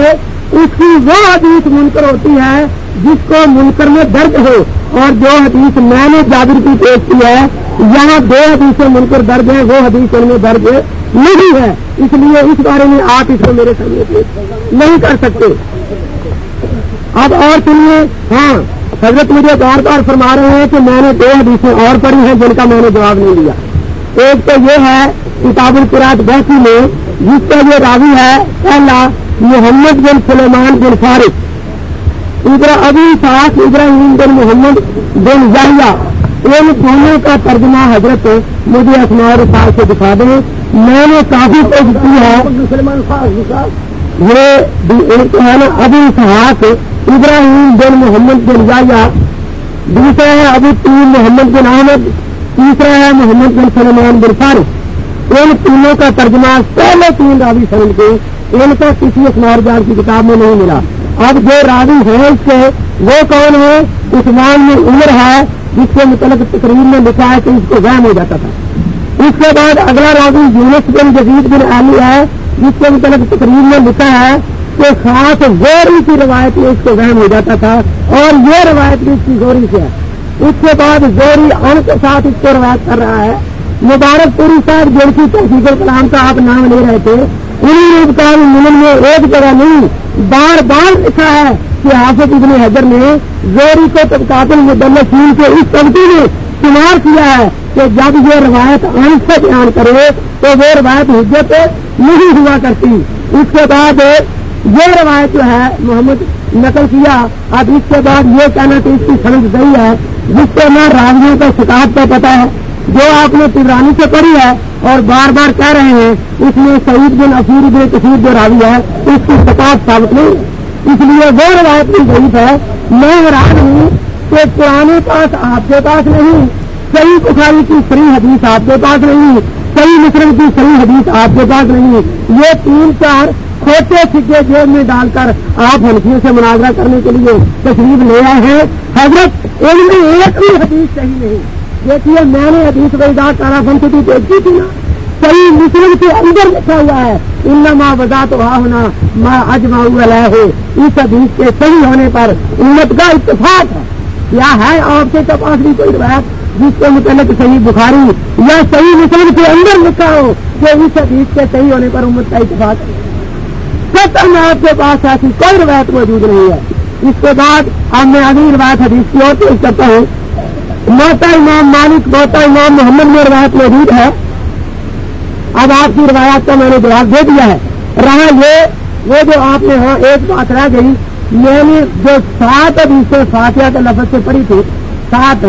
C: اس کی وہ حدیث منکر ہوتی ہے جس کو منکر میں درد ہو۔ اور جو حدیث میں نے جابر کی پیش کی ہے، یہاں دو حدیثیں منکر درد ہیں، وہ حدیث ان میں درد نہیں ہے۔ اس لیے اس بارے میں آپ اس کو میرے سامنے پیش نہیں کر سکتے۔ اب اور سنیے ہاں۔ حضرت مجھے بار بار فرما رہے ہیں کہ میں نے دو حدیثیں اور پڑھی ہیں جن کا میں نے جواب نہیں دیا۔ ایک تو یہ ہے کتاب القرات بیسی میں، جس کا یہ راوی ہے، پہلا محمد بن سلیمان بن فارق ابرا ابھی صاحب ابراہیم بن محمد بن ضائع ان دونوں کا ترجمہ حضرت مجھے اسمار صاحب سے دکھا دیں۔ میں نے کافی کوشش کی ہے۔ یہ ہے نا ابھی صحاف ابراہیم بن محمد بن ضائع دوسرا ہے ابو تین محمد بن احمد، تیسرا ہے محمد بن سلمان بن فارغ ان تینوں کا ترجمہ پہلے تین راوی سمجھ کے ان کا کسی اسمار جان کی کتاب میں نہیں ملا۔ اب جو راوی ہے اس کے، وہ کون ہے عثمان میں عمر ہے، جس کے متعلق تقریب میں لکھا ہے کہ اس کو وہم ہو جاتا تھا۔ اس کے بعد اگلا راوی یونس بن جدید بن علی ہے، جس کے متعلق تقریب میں لکھا ہے کہ خاص غوری کی روایت میں اس کو وہم ہو جاتا تھا اور یہ روایت بھی اس کی غوری سے ہے۔ اس کے بعد زوری ان کے ساتھ اس کو روایت کر رہا ہے۔ مبارک پوری صاحب جن کی تحقیق الکلام کا آپ نام لے رہے تھے انہیں ملن میں ایک جگہ نہیں، بار بار لکھا ہے کہ حافظ ابن حضر نے زوری کو طبقات المدلسین کے اس طبقے میں شمار کیا ہے کہ جب یہ روایت ان سے بیان کرے تو وہ روایت حجت نہیں ہوا کرتی۔ اس کے بعد یہ روایت جو ہے محمد نقل کیا، اب اس کے بعد یہ کہنا کہ اس کی سمجھ گئی ہے، جس سے میں راجیوں کا شکایت کا پتا ہے، جو آپ نے تبرانی سے پڑھی ہے اور بار بار کہہ رہے ہیں، اس میں سعید بن افیر بن کثیر جو راوی ہے، اس کی ثقافت ثابت نہیں۔ اس لیے وہ روایت بھی ضعیف ہے۔ میں حیران ہوں کہ پرانے پاس آپ کے پاس نہیں، صحیح بخاری کی صحیح حدیث آپ کے پاس نہیں، صحیح مسلم کی صحیح حدیث آپ کے پاس نہیں۔ یہ تین چار کھوٹے سکے جیب میں ڈال کر آپ ہنسیوں سے مناظرہ کرنے کے لیے تشریف لے آئے ہیں۔ حضرت ان میں ایک بھی حدیث صحیح نہیں۔ دیکھیے، میں نے حدیث ویدا کارا بنتی دیکھی تھی نا۔ صحیح مسلم کے اندر لکھا ہوا ہے ان ماں وزا تو ہونا ماں اجما ہو اس حدیث کے صحیح ہونے پر امت کا اتفاق ہے۔ کیا ہے آپ کے پاس بھی کوئی روایت جس کے متعلق صحیح بخاری یا صحیح مسلم کے اندر لکھا ہو کہ اس حدیث کے صحیح ہونے پر امت کا اتفاق ہے۔ سب آپ کے پاس ایسی کوئی روایت موجود نہیں ہے۔ اس کے بعد اب میں اگلی روایت حدیث کی اور پیش کرتا ہوں۔ موتا امام مالک، موتا امام محمد میں روایت موجود ہے۔ اب آپ کی روایات کا میں نے جواب دے دیا ہے۔ رہا یہ وہ جو آپ نے ہاں ایک بات رہ گئی میں نے جو سات ابھی سے فاتحہ کے لفظ سے پڑھی تھی، سات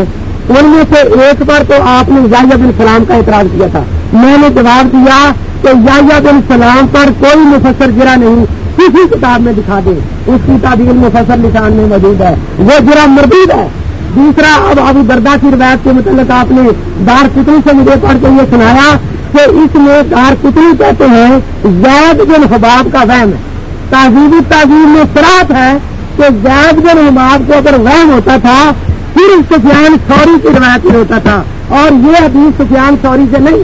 C: ان میں سے ایک پر تو آپ نے یاہیا بن سلام کا اعتراض کیا تھا۔ میں نے جواب دیا کہ یاہیا بن سلام پر کوئی مفسر گرا نہیں، کسی کتاب میں دکھا دیں اس کی تعبیر مفسر نشان میں موجود ہے۔ وہ گرا مردود ہے۔ دوسرا، اب ابو دردا کی روایت کے متعلق آپ نے دار کتنی سے مجھے پڑھ کے یہ سنایا کہ اس میں دار کتنی کہتے ہیں زید بن حباب کا وہم ہے۔ تہذیبی تعظیم میں سراپ ہے کہ زید بن حباب کو اگر وہم ہوتا تھا پھر سفیان سوری کی روایت میں ہوتا تھا اور یہ حدیث سفیان سوری سے نہیں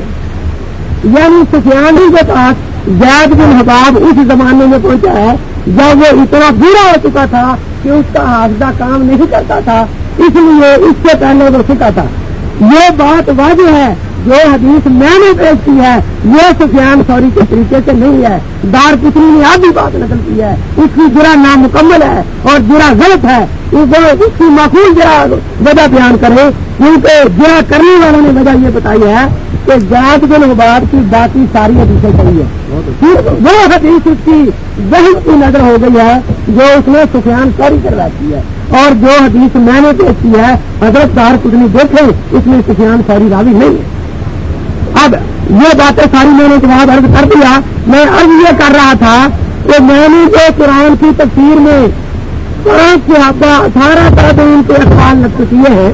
C: یعنی سفیان ہی کے پاس زید بن حباب اس زمانے میں پہنچا ہے، جب وہ اتنا برا ہو چکا تھا کہ اس کا حافظہ کام نہیں کرتا تھا، اس لیے اس سے پہلے وہ سکا تھا۔ یہ بات واضح ہے جو حدیث میں نے پیش کی ہے یہ سفیان سوری کے طریقے سے نہیں ہے۔ دار پتنی نے آدھی بات نکل کی ہے۔ اس کی جرا نامکمل ہے اور جرا غلط ہے۔ اس کی معقول جرا وجہ بیان کرے کیونکہ جرا کرنے والوں نے وجہ یہ بتائی ہے کہ جات کے لوگ کی باقی ساری حدیثیں چاہیے وہ حدیث اس کی بہت کی نظر ہو گئی ہے جو اس نے سفیان سوری کرواتی ہے۔ اور جو حدیث میں نے پیش کی ہے حضرت دار کتنی دیکھے اس میں سفیان سوری راوی نہیں ہے۔ اب یہ باتیں ساری میں نے جواب عرض کر دیا۔ میں عرض یہ کر رہا تھا کہ میں نے جو قرآن کی تفسیر میں پانچ صحابہ اٹھارہ طرح ان کے اخبار نقل کیے ہیں،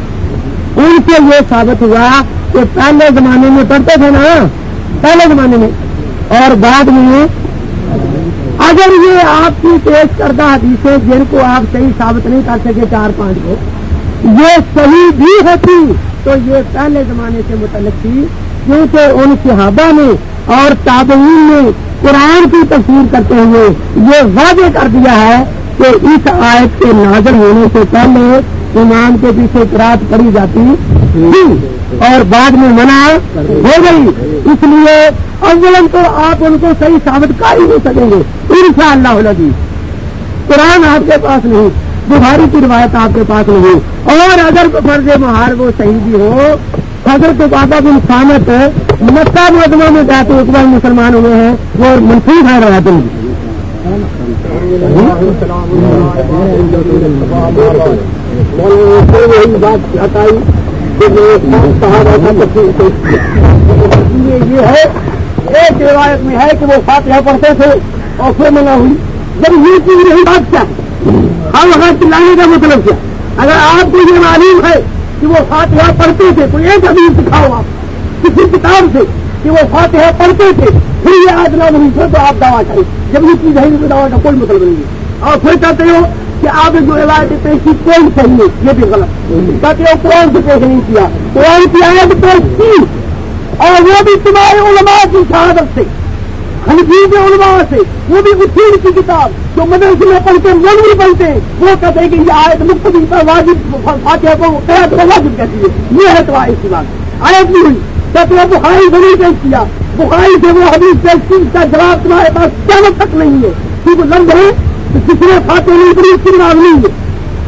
C: ان سے یہ ثابت ہوا کہ پہلے زمانے میں پڑھتے تھے نا۔ پہلے زمانے میں۔ اور بعد میں اگر یہ آپ کی پیش کردہ حدیثیں جن کو آپ صحیح ثابت نہیں کر سکے چار پانچ کو، یہ صحیح بھی ہوتی تو یہ پہلے زمانے سے متعلق تھی۔ کیونکہ ان صحابہ نے اور تابعین نے قرآن کی تفسیر کرتے ہوئے یہ واضح کر دیا ہے کہ اس آیت کے نازل ہونے سے پہلے امام کے پیچھے رات پڑی جاتی تھی اور بعد میں منع ہو گئی۔ اس لیے اولن تو آپ ان کو صحیح ثابت کر ہی نہیں سکیں گے۔ ان شاء اللہ قرآن آپ کے پاس نہیں،
A: بخاری کی روایت آپ کے پاس نہیں۔ اور اگر فرض مہار وہ صحیح بھی ہو فضر کے بابا بن سامت مکہ مقدمہ میں جاتے اقبال مسلمان ہوئے ہیں، وہ منفوخ ہے روایت یہ ہے، ایک روایت میں ہے کہ وہ فاتحہ پڑھتے تھے اور پھر منع ہوئی۔ جب یہ چیز نہیں بات کیا؟ ہم وہاں چلانے کا مطلب کیا؟ اگر آپ کو یہ معلوم ہے کہ وہ فاتحہ پڑھتے تھے۔ کوئی ایک ابھی سکھاؤ آپ، کسی کتاب سے کہ وہ فاتحہ پڑھتے تھے۔ پھر یہ آج نہ نہیں تھے تو آپ دعویٰ کریں۔ جب یہ چیز ہے تو دعویٰ کا کوئی مطلب نہیں ہے۔ اور پھر کہتے ہو کہ آپ نے جو علاج پیش کی کوئی صحیح نہیں یہ بھی غلط۔ کہتے ہو قرآن سے پیش نہیں کیا۔ قرآن کی آیت پیش کی۔ اور وہ بھی تمہارے علماء کی شہادت سے۔ حنفی کے علماء سے، وہ بھی اصول کی کتاب جو مدرسے میں پڑھتے وہ بھی پڑھتے، وہ کہتے ہیں کہ یہ آیت مفت پر واجب، فاتحہ کو قید کو واجب کہتی ہے یہ ہے تو اس کی آیت نہیں ہوئی۔ کہتے ہیں بخاری ضرور پیش کیا، بخاری سے وہ حدیث پیش کی، اس کا جواب تمہارے پاس کیا تک نہیں ہے۔ کیونکہ لمب ہے تو کسی نے فاتح نہیں کری اس کی نماز نہیں ہے۔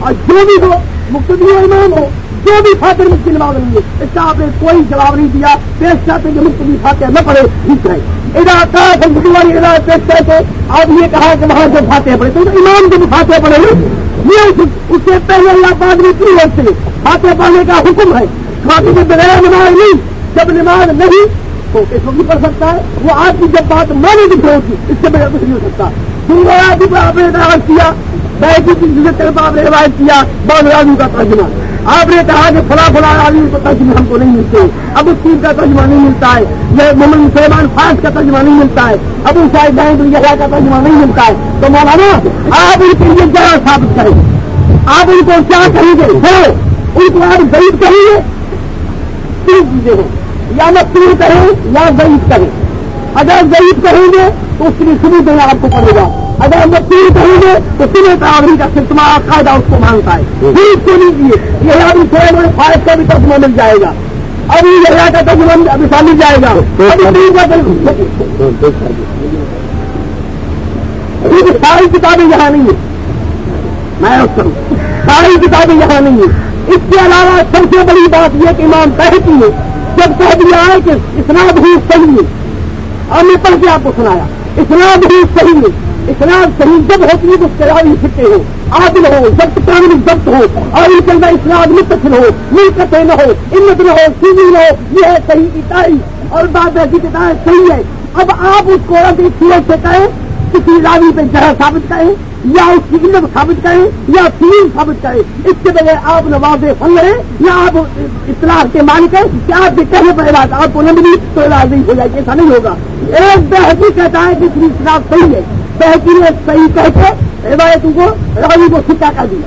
A: اور جو بھی ہو، مقتدی امام ہو، جو بھی فاتح اس کی نماز نہیں ہے۔ اس کا آپ نے کوئی جواب نہیں دیا۔ پیش چاہتے کہ مقتدی فاتح نہ پڑے ٹھیک ہے ادارہ والی ادارت پیش کر آپ یہ کہا کہ وہاں جو فاتح پڑے تو امام جو فاتح پڑے یہ اس سے پہلے یا بعد میں کیوں ہوتے فاتح پڑھنے کا حکم ہے۔ فاتح کے بغیر نماز نہیں، جب نماز نہیں، تو اس وقت پڑھ سکتا ہے۔ وہ آپ کی جب بات مانے کی ہوگی اس سے بغیر کچھ نہیں ہو سکتا۔ سنگا آپ نے روایت کیا طرف آپ نے روایت کیا بہت آدمی کا ترجمہ۔ آپ نے کہا کہ فلاں فلاں آدمی کو ترجمہ ہم کو نہیں ملتے۔ اب اس چیز کا ترجمہ نہیں ملتا ہے۔ یہ محمد سلمان فاس کا ترجمہ نہیں ملتا ہے۔ اب ان شاید بینک کا ترجمہ نہیں ملتا ہے۔ تو مولانا، آپ ان کے لیے جگہ ثابت کریں آپ ان کو کیا کہیں گے؟ ان کو آپ ضعیف کہیں گے؟ تین چیزیں ہیں۔ یا مستور کریں یا ضعیف کریں اگر ضعیف کہیں گے تو اس کے لیے شروع دینا آپ کو پڑے گا۔ اگر مستور کہیں گے تو سنے تعاون کا سلسلہ قاعدہ اس کو مانگتا ہے۔ پھر اس کو دیے یہ ابھی تھوڑے بڑے فائد کا بھی ترجمہ مل جائے گا۔ ابھی یہ کا ترجمہ ابھی مل جائے گا۔ ساری کتابیں یہاں نہیں ہیں۔ میں اس کروں ساری کتابیں یہاں نہیں ہیں۔ اس کے علاوہ سب سے بڑی بات یہ کہ امام کہتی ہے جب کہہ دیا ہے کہ اسناد بھی صحیح ہے اور میں پڑھ کے آپ کو سنایا۔ اسناد بھی صحیح ہے اسناد صحیح جب ہوتی ہے تو سراوی سکتے ہو، عادل ہو ضبط قانونی ضبط ہو اور ان کے اندر اسناد متصل ہو ملکتیں نہ ہو، امت نہ ہو سیدھی نہ ہو، یہ ہے صحیح اتائی اور بات ایسی کتاب صحیح ہے۔ اب آپ اس کو ایک سے کہیں، کسی راوی پہ جہاں ثابت کریں، یا اس کی علم ثابت کریں، یا فیل ثابت کریں۔ اس کے بغیر آپ نواز فن لیں یا آپ اطلاع کے مالک ہیں، کہ آپ کے کہنے پر علاج آپ کو نہ ملی تو علاج نہیں ہو جائے، ایسا نہیں ہوگا۔ ایک بحقی کہتا ہے کہ اس کی اطلاع صحیح ہے۔ بحقی نے صحیح کہہ کے روایتوں کو راوی کو سکا کر دیا۔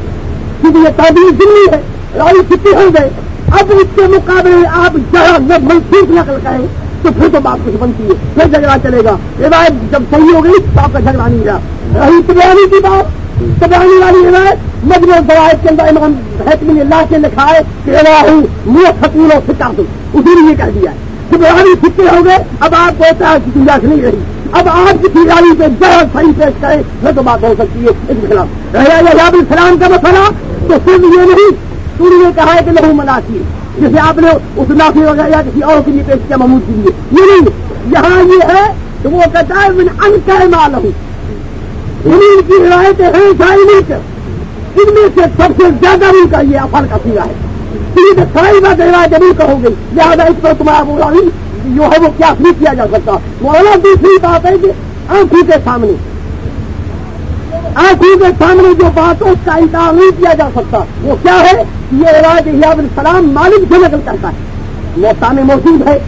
A: کیونکہ یہ تعبیر دلی ہے، راوی چھٹی ہو گئے اب اس کے مقابلے آپ جہاں منسوخ نقل کریں، تو پھر تو بات کچھ بنتی ہے۔ پھر جھگڑا چلے گا۔ روایت جب صحیح ہو گئی، تو آپ کا جھگڑا نہیں رہا۔ رہی تبیانی کی بات تبیانی والی روایت مجموع روایت کے اندر امام حکم اللہ کے لکھا ہے کہ راہو منہ ختم اور سکا دو اسی نے یہ کہہ دیا ہے۔ تبیانی چھٹے ہو گئے اب آپ کو کی گنجائش نہیں رہی۔ اب آپ کی تیاری پہ جہاں صحیح پیش کرے پھر تو بات ہو سکتی ہے اس کے خلاف۔ رہا السلام کا مسئلہ، تو صرف یہ نہیں، تو نے کہا ہے کہ لہو مناسی جیسے آپ نے اس نافی وغیرہ یا کسی اور کے لیے پیش کیا، محمود کے لیے۔ یہ نہیں، یہاں یہ ہے کہ وہ کہتا ہے میں ان کا مال ہوں زمین کی روایتیں ہیں سائنک ان میں سے سب سے زیادہ ان کا یہ افر کا سیرا ہے۔ ساری بات روایت ابھی کہو گئی۔ لہٰذا اس پر تمہارا بولا نہیں جو ہے وہ کیا نہیں کیا جا سکتا؟ وہ دوسری بات ہے کہ آنکھوں کے سامنے، آنکھوں کے سامنے جو بات اس کا انکار نہیں کیا جا سکتا، وہ کیا ہے؟ یہ علاج حیاب السلام مالک سے نقل کرتا ہے۔ موتا میں موجود ہے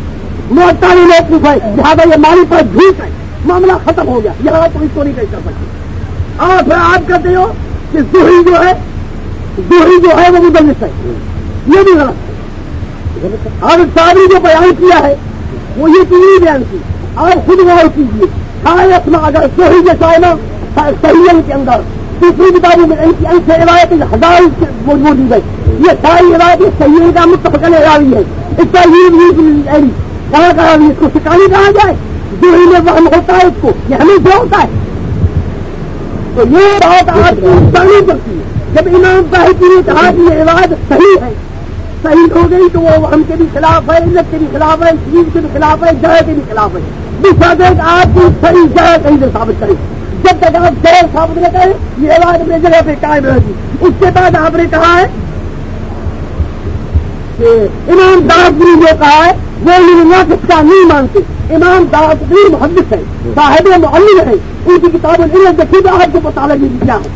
A: موتا میں موقف ہے، لہٰذا یہ مالک پر جھوٹ ہے۔ معاملہ ختم ہو گیا، یہاں کوئی چوری نہیں کر سکتے۔ اور پھر آپ کہتے ہو کہ دوہری جو ہے دوہری جو ہے وہ مدلس ہے۔ یہ بھی غلط ہے۔ اور ساری جو بیان کیا ہے وہ یہ چیز بیان کی۔ اور خود غور کیجیے ہاں اگر دوہری جیسا ہے نا صحیح کے اندر۔ دوسری کتابوں میں ان کی ان سے روایت ہزار موجود دی گئی۔ یہ ساری روایت صحیح کا متفقن راوی ہے۔ اس کا یہ کہاں کہاں اس کو سکھانی کہا جائے۔ جو ہی میں وہم ہوتا ہے اس کو، یہ ہمیں جو ہوتا ہے۔ تو یہ بات آج کی انسانی پڑتی ہے۔ جب امام صاحب نے کہا کہ یہ عبادت صحیح ہے صحیح ہو گئی تو وہ ہم کے بھی خلاف ہے، عزت کے بھی خلاف ہے چیز کے بھی خلاف ہے جگہ کے بھی خلاف ہے۔ دوسرا دیکھ آپ کی صحیح جگہ کہیں سے ثابت کریں جب تک آپ جگہ ثابت نہ کریں، یہ علاج اپنے جگہ پہ قائم رہے گی۔ اس کے بعد آپ نے کہا ہے کہ امام داس نے جو کہا ہے وہ ناقص کا نہیں مانتے۔ امام داس محدث ہے صاحب معلم ہے ان کی کتاب علم دیکھی تو آپ کو پتا لگے کیا ہے۔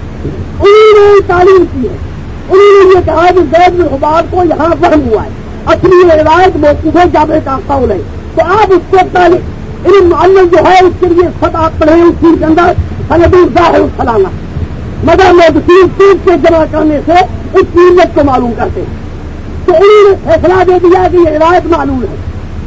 A: انہوں نے تعلیم کی ہے۔ انہوں نے یہ کہا کہ زید الحباب کو یہاں فہم ہوا ہے۔ اصلی روایت موقف ہے جاب کا قول ہے تو آپ اس کو تعلیم علم معلم جو ہے اس کے لیے خط آپ پڑھیں، اس چیز کے اندر سند ظاہر فلانا مگر لوگ تین کے جمع کرنے سے اس قیمت کو معلوم کرتے ہیں۔ تو انہوں نے فیصلہ دے دیا کہ یہ روایت معلوم ہے۔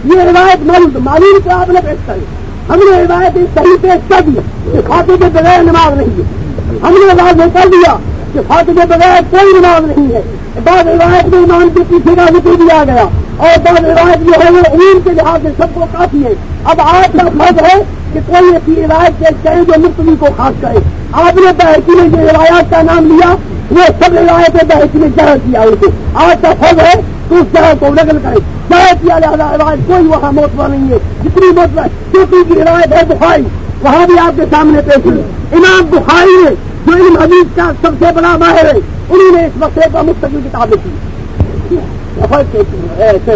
A: یہ روایت معلوم معلوم کو آپ نے پیش کرے ہم نے روایت صحیح پیش کر دی کہ فاتح کے بغیر نماز نہیں ہے۔ ہم نے واضح کر دیا کہ فاتح کے بغیر کوئی نماز نہیں ہے۔ بعض روایت میں ایمان کے پیچھے کا ذکر دیا گیا اور بعض روایت جو ہے وہ امین کے لحاظ سے سب کو کافی ہے۔ اب آج کا فرض ہے کہ کوئی ایسی روایت پیش کرے جو مختلف کو خاص کرے۔ آپ نے بحثی نے جو روایات کا نام لیا، وہ سب روایتیں بحثی نے جہاں کیا ان کو آج کا فرض ہے تو اس جگہ کو نقل کرے۔ جہاں کیا لہٰذا روایت کوئی وہاں موتبہ نہیں ہے۔ جتنی موتبہ کیونکہ کی روایت ہے بخاری، وہاں بھی آپ کے سامنے پیش ہوئی۔ امام بخاری نے جو علم حدیث کا سب سے بڑا ماہر ہے۔ انہوں نے اس مسئلے پر مستقل کتاب لکھی۔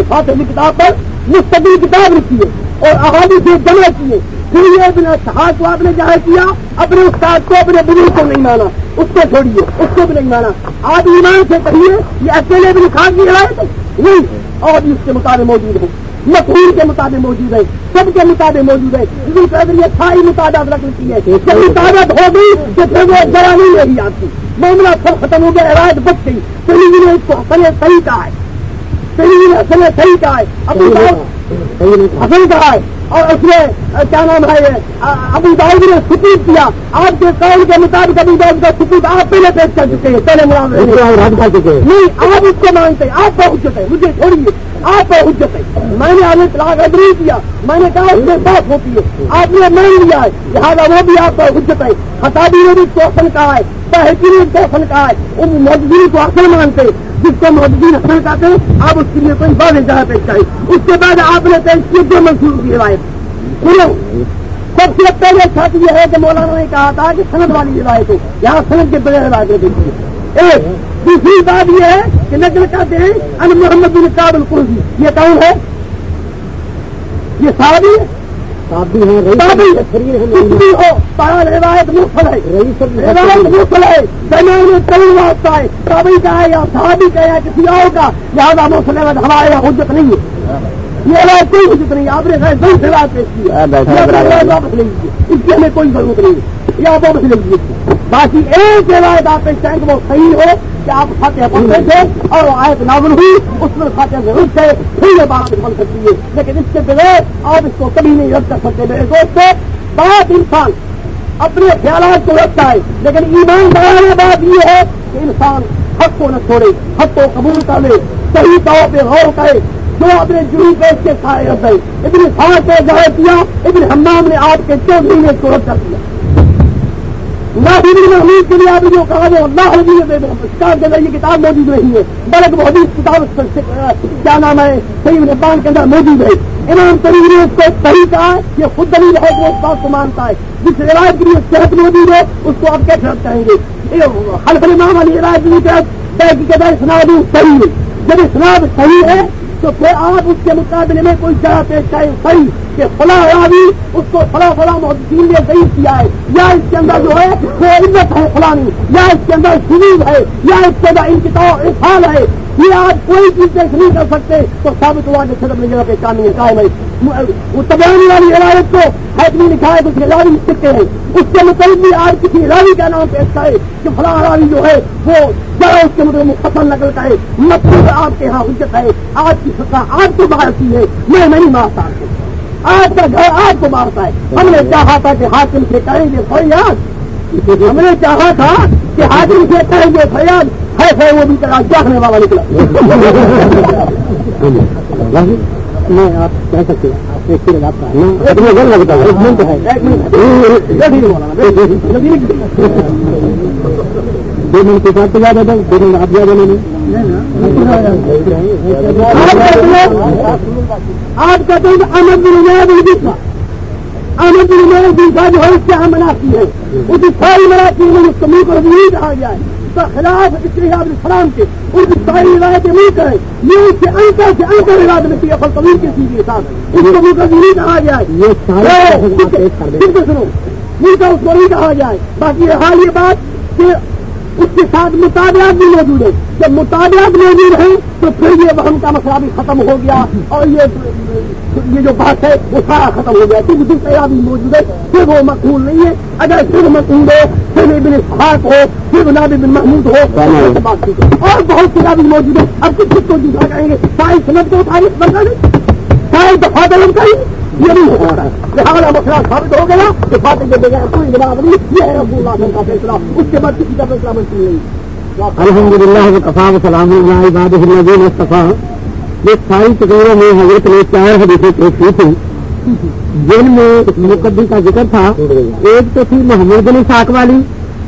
A: فاتح کتاب پر مستقل کتاب لکھی ہے اور احادی سے جمع کیے پھر یہ اپنا صحاح کو آپ نے ظاہر کیا، اپنے استاد کو، اپنے بزرگ کو نہیں مانا۔ اس کو چھوڑیے اس کو بھی نہیں مانا۔ آپ ایمان سے کہیے، یہ اکیلے بھی خان کی روایت نہیں اور بھی اس کے مطابق موجود ہے مقبول کے مطابق موجود ہے سب کے مطابق موجود ہے۔ لیکن قدر یہ ساری مطابق رکھتی ہے جب مطابق ہو گئی تو پھر وہ ذرا نہیں رہی آپ کی معاملہ سب ختم ہو گیا روایت بچ گئی۔ پہلی نے اس کو حسن صحیح کہا ہے پہلی نے حسن صحیح کہا ہے اب حسن کہا ہے۔ اور اس نے کیا نام ہے ابو داؤد نے سکوت کیا۔ آپ کے قول کے مطابق ابو داؤد کا سکوت آپ پہلے پیش کر چکے ہیں پہلے نہیں آپ اس کو مانتے ہیں آپ کا حجت ہے مجھے چھوڑیے۔ آپ کا حجت ہے۔ میں نے آگے طلاق ادری کیا۔ میں نے کہا اس سے بات ہوتی ہے آپ نے مان لیا ہے۔ لہٰذا وہ بھی آپ کا حجت ہے۔ خطابی نے بھی کوشن کہا ہے۔ تحقیق نے کوشن کہا ہے۔ وہ مزدوری کو اصل مانتے جس کو مزدور اصل کہتے ہیں، آپ اس کے لیے کوئی بڑے جگہ پیش کریں۔ اس کے بعد آپ نے پیش کی جو منصور کی روایت۔ سنو۔ سب سے پہلے سچ یہ ہے کہ مولانا نے کہا تھا کہ سند والی روایت ہے۔ یہاں سند کے بغیر روایتیں دیکھیے ایک دوسری بات یہ ہے کہ نقل کہتے ہیں ان محمد بن کابل قرضی یہ کون ہے؟ یہ صحابی ہے روایت مفل ہے. روایت مفل ہے. درمیان میں کئی واسطہ ہے؟ صحابی کا ہے یا صحابی کا یا کسی اور کا؟ لہٰذا ہمارے یہاں حجت نہیں ہے. یہ روایت کوئی حجت نہیں آپ نے سے بات پیش کی واپس لے لیجیے اس کی ہمیں کوئی ضرورت نہیں ہے. یا واپس لے لیجیے باقی ایک روایت آپ پیش کریں کہ وہ صحیح ہو کہ آپ فاتح پڑھتے تھے اور وہ آیت نازل ہوئی، اس میں فاتح ضرور تھے، پھر یہ بات بن سکتی ہے۔ لیکن اس کے بغیر آپ اس کو کبھی نہیں رد کر سکتے، میرے دوستوں بات انسان اپنے خیالات کو رکھتا ہے لیکن ایمان بڑھانے بات یہ ہے کہ انسان حق کو نہ چھوڑے، حق کو قبول کر لے، صحیح طور پہ غور کرے، جو اپنے جرو پہ اس کے سائے رکھ گئے اتنی پہ ظاہر کیا اتنے ہمام نے آپ کے چودھری نے اس کو رد کر دیا۔ محمود کے لیے آپ نے جو کہا وہ اللہ کتاب کے اندر یہ کتاب موجود نہیں ہے۔ بلکہ وہ حدیث کتاب کیا نام ہے؟ صحیح نبان کے اندر موجود ہے۔ امام ترین نے اس کو صحیح کہا یہ خود دلیل ہے کہ اس بات کو مانتا ہے۔ جس روایت کے لیے صحت موجود ہے، اس کو آپ کیسے رد کریں گے؟ حلف امام علی روایت کی طرف کے بعد اسناد صحیح ہے۔ جب اسناد صحیح ہے تو پھر آپ اس کے مقابلے میں کوئی جگہ پیش آئے صحیح کہ فلاں راوی اس کو فلاں فلاں محدودین نے صحیح کیا ہے، یا اس کے اندر جو ہے وہ عزت ہے فلانی، یا اس کے اندر شریف ہے، یا اس کے اندر انکتاب افال ہے۔ یہ آپ کوئی چیز پیش نہیں کر سکتے، تو ثابت ہوا کہ صرف اپنی جگہ پہ کامی قائم ہے۔ تبانی والی روایت کو حیدمی لکھا ہے کچھ سکتے ہیں اس کے مطلب بھی آج کسی راوی کا نام پیش کرے کہ فلاں راوی جو ہے وہ ذرا اس کے مطلب مستقل نقل کرے۔ مطلب آپ کے یہاں حجت ہے۔ آج کی سطح آپ کو مارتی ہے۔ میں نہیں مارتا آج کا گھر آپ کو مارتا ہے۔ ہم نے چاہا تھا کہ حاکم سے کریں گے فریاد۔ ہم نے چاہا تھا کہ حاکم سے کریں گے فریاد۔ ہے ہے وہ بھی طرح جاگنے والا نکلا۔
B: میں آپ کہہ سکتے آپ ایک پھر آپ کا لگتا ہے ایک منٹ ہے
C: دو منٹ کے ساتھ دو منٹ آپ زیادہ نہیں
A: آج کا دن احمد بن عمیر کا احمد بن عمیر دن کا جو ہے اس سے ہم مناتی ہے اس کی ساری مناتی ہے اس کو کہا گیا ہے اس کا خلاف اسلام السلام کے ان کی ساری روایتیں نہیں کریں۔ یہ اس سے انکر سے انکر روایت میں اپل قبول کے سیدھے ساتھ اس کو پر نہیں کہا ہے
C: یہ سارے
A: سنو۔ کا اس کو نہیں کہا ہے باقی حال یہ بات کہ اس کے ساتھ مطالعات بھی موجود ہے جب مطالعات موجود ہیں تو پھر یہ وہم کا مسئلہ بھی ختم ہو گیا اور یہ یہ جو بات ہے وہ سارا ختم ہو گیا۔ کیونکہ طرح بھی موجود ہے پھر وہ مقبول نہیں ہے اگر پھر مقبول ہو پھر ابن خاص ہو پھر ناب بن محمود ہو تو بات اور بہت سی بھی موجود ہے اب کچھ کو دوسرا کہیں گے۔ ساری سنت کو تاریخ بنا دیں ساری دفاع دلم کا ہی یہ نہیں ہو رہا ہے۔ لہٰذا مسئلہ ثابت ہو گیا کہ فاتح کے بغیر کوئی جواب نہیں۔ یہ ہے رسول اللہ کا فیصلہ اس کے بعد کسی کا فیصلہ منظور نہیں۔
C: الحمد للہ کفا وسلام اللہ عباد الدین مصطفیٰ یہ ساری تقریروں میں حضرت نے چار حدیثیں پیش کی تھی جن میں مقدی کا ذکر تھا۔ ایک تو تھی محمود علی ساک والی۔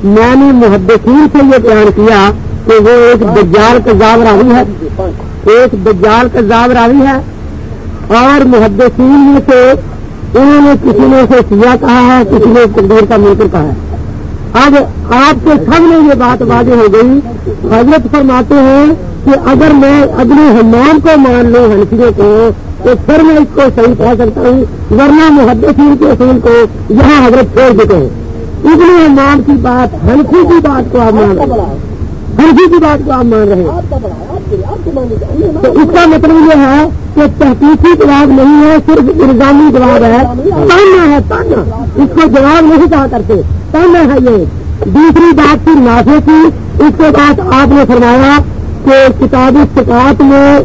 C: میں نے محدثین سے یہ بیان کیا کہ وہ ایک دجال کذاب راوی ہے۔ ایک دجال کذاب راوی ہے۔ اور محدثین میں سے انہوں نے کسی نے اسے سیاہ کہا ہے، کسی نے تقدیر کا منکر کہا ہے۔ اب آپ کے سب نے یہ بات واضح ہو گئی۔ حضرت فرماتے ہیں کہ اگر میں اگلے حمام کو مان لوں ہنسیوں کو، تو پھر میں اس کو صحیح کہہ سکتا ہوں۔ ورنہ محدثین کے اصول کو یہاں حضرت چھوڑ دیتے ہیں۔ ابن حمام کی بات ہنسی کی بات کو آپ مان رہے ہیں۔ ہنسی کی بات کو آپ مان رہے ہیں۔ تو اس کا مطلب یہ ہے کہ تحقیقی جواب نہیں ہے، صرف الزامی جواب ہے۔ تانا ہے تانا اس کو جواب نہیں کہا کرتے۔ تانا ہے یہ؟ دوسری بات تھی نافے کی۔ اس کے بعد آپ نے فرمایا کہ کتاب شکایت میں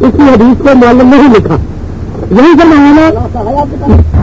C: اس کی حدیث کو معلوم نہیں لکھا۔ یہی فرمایا نا؟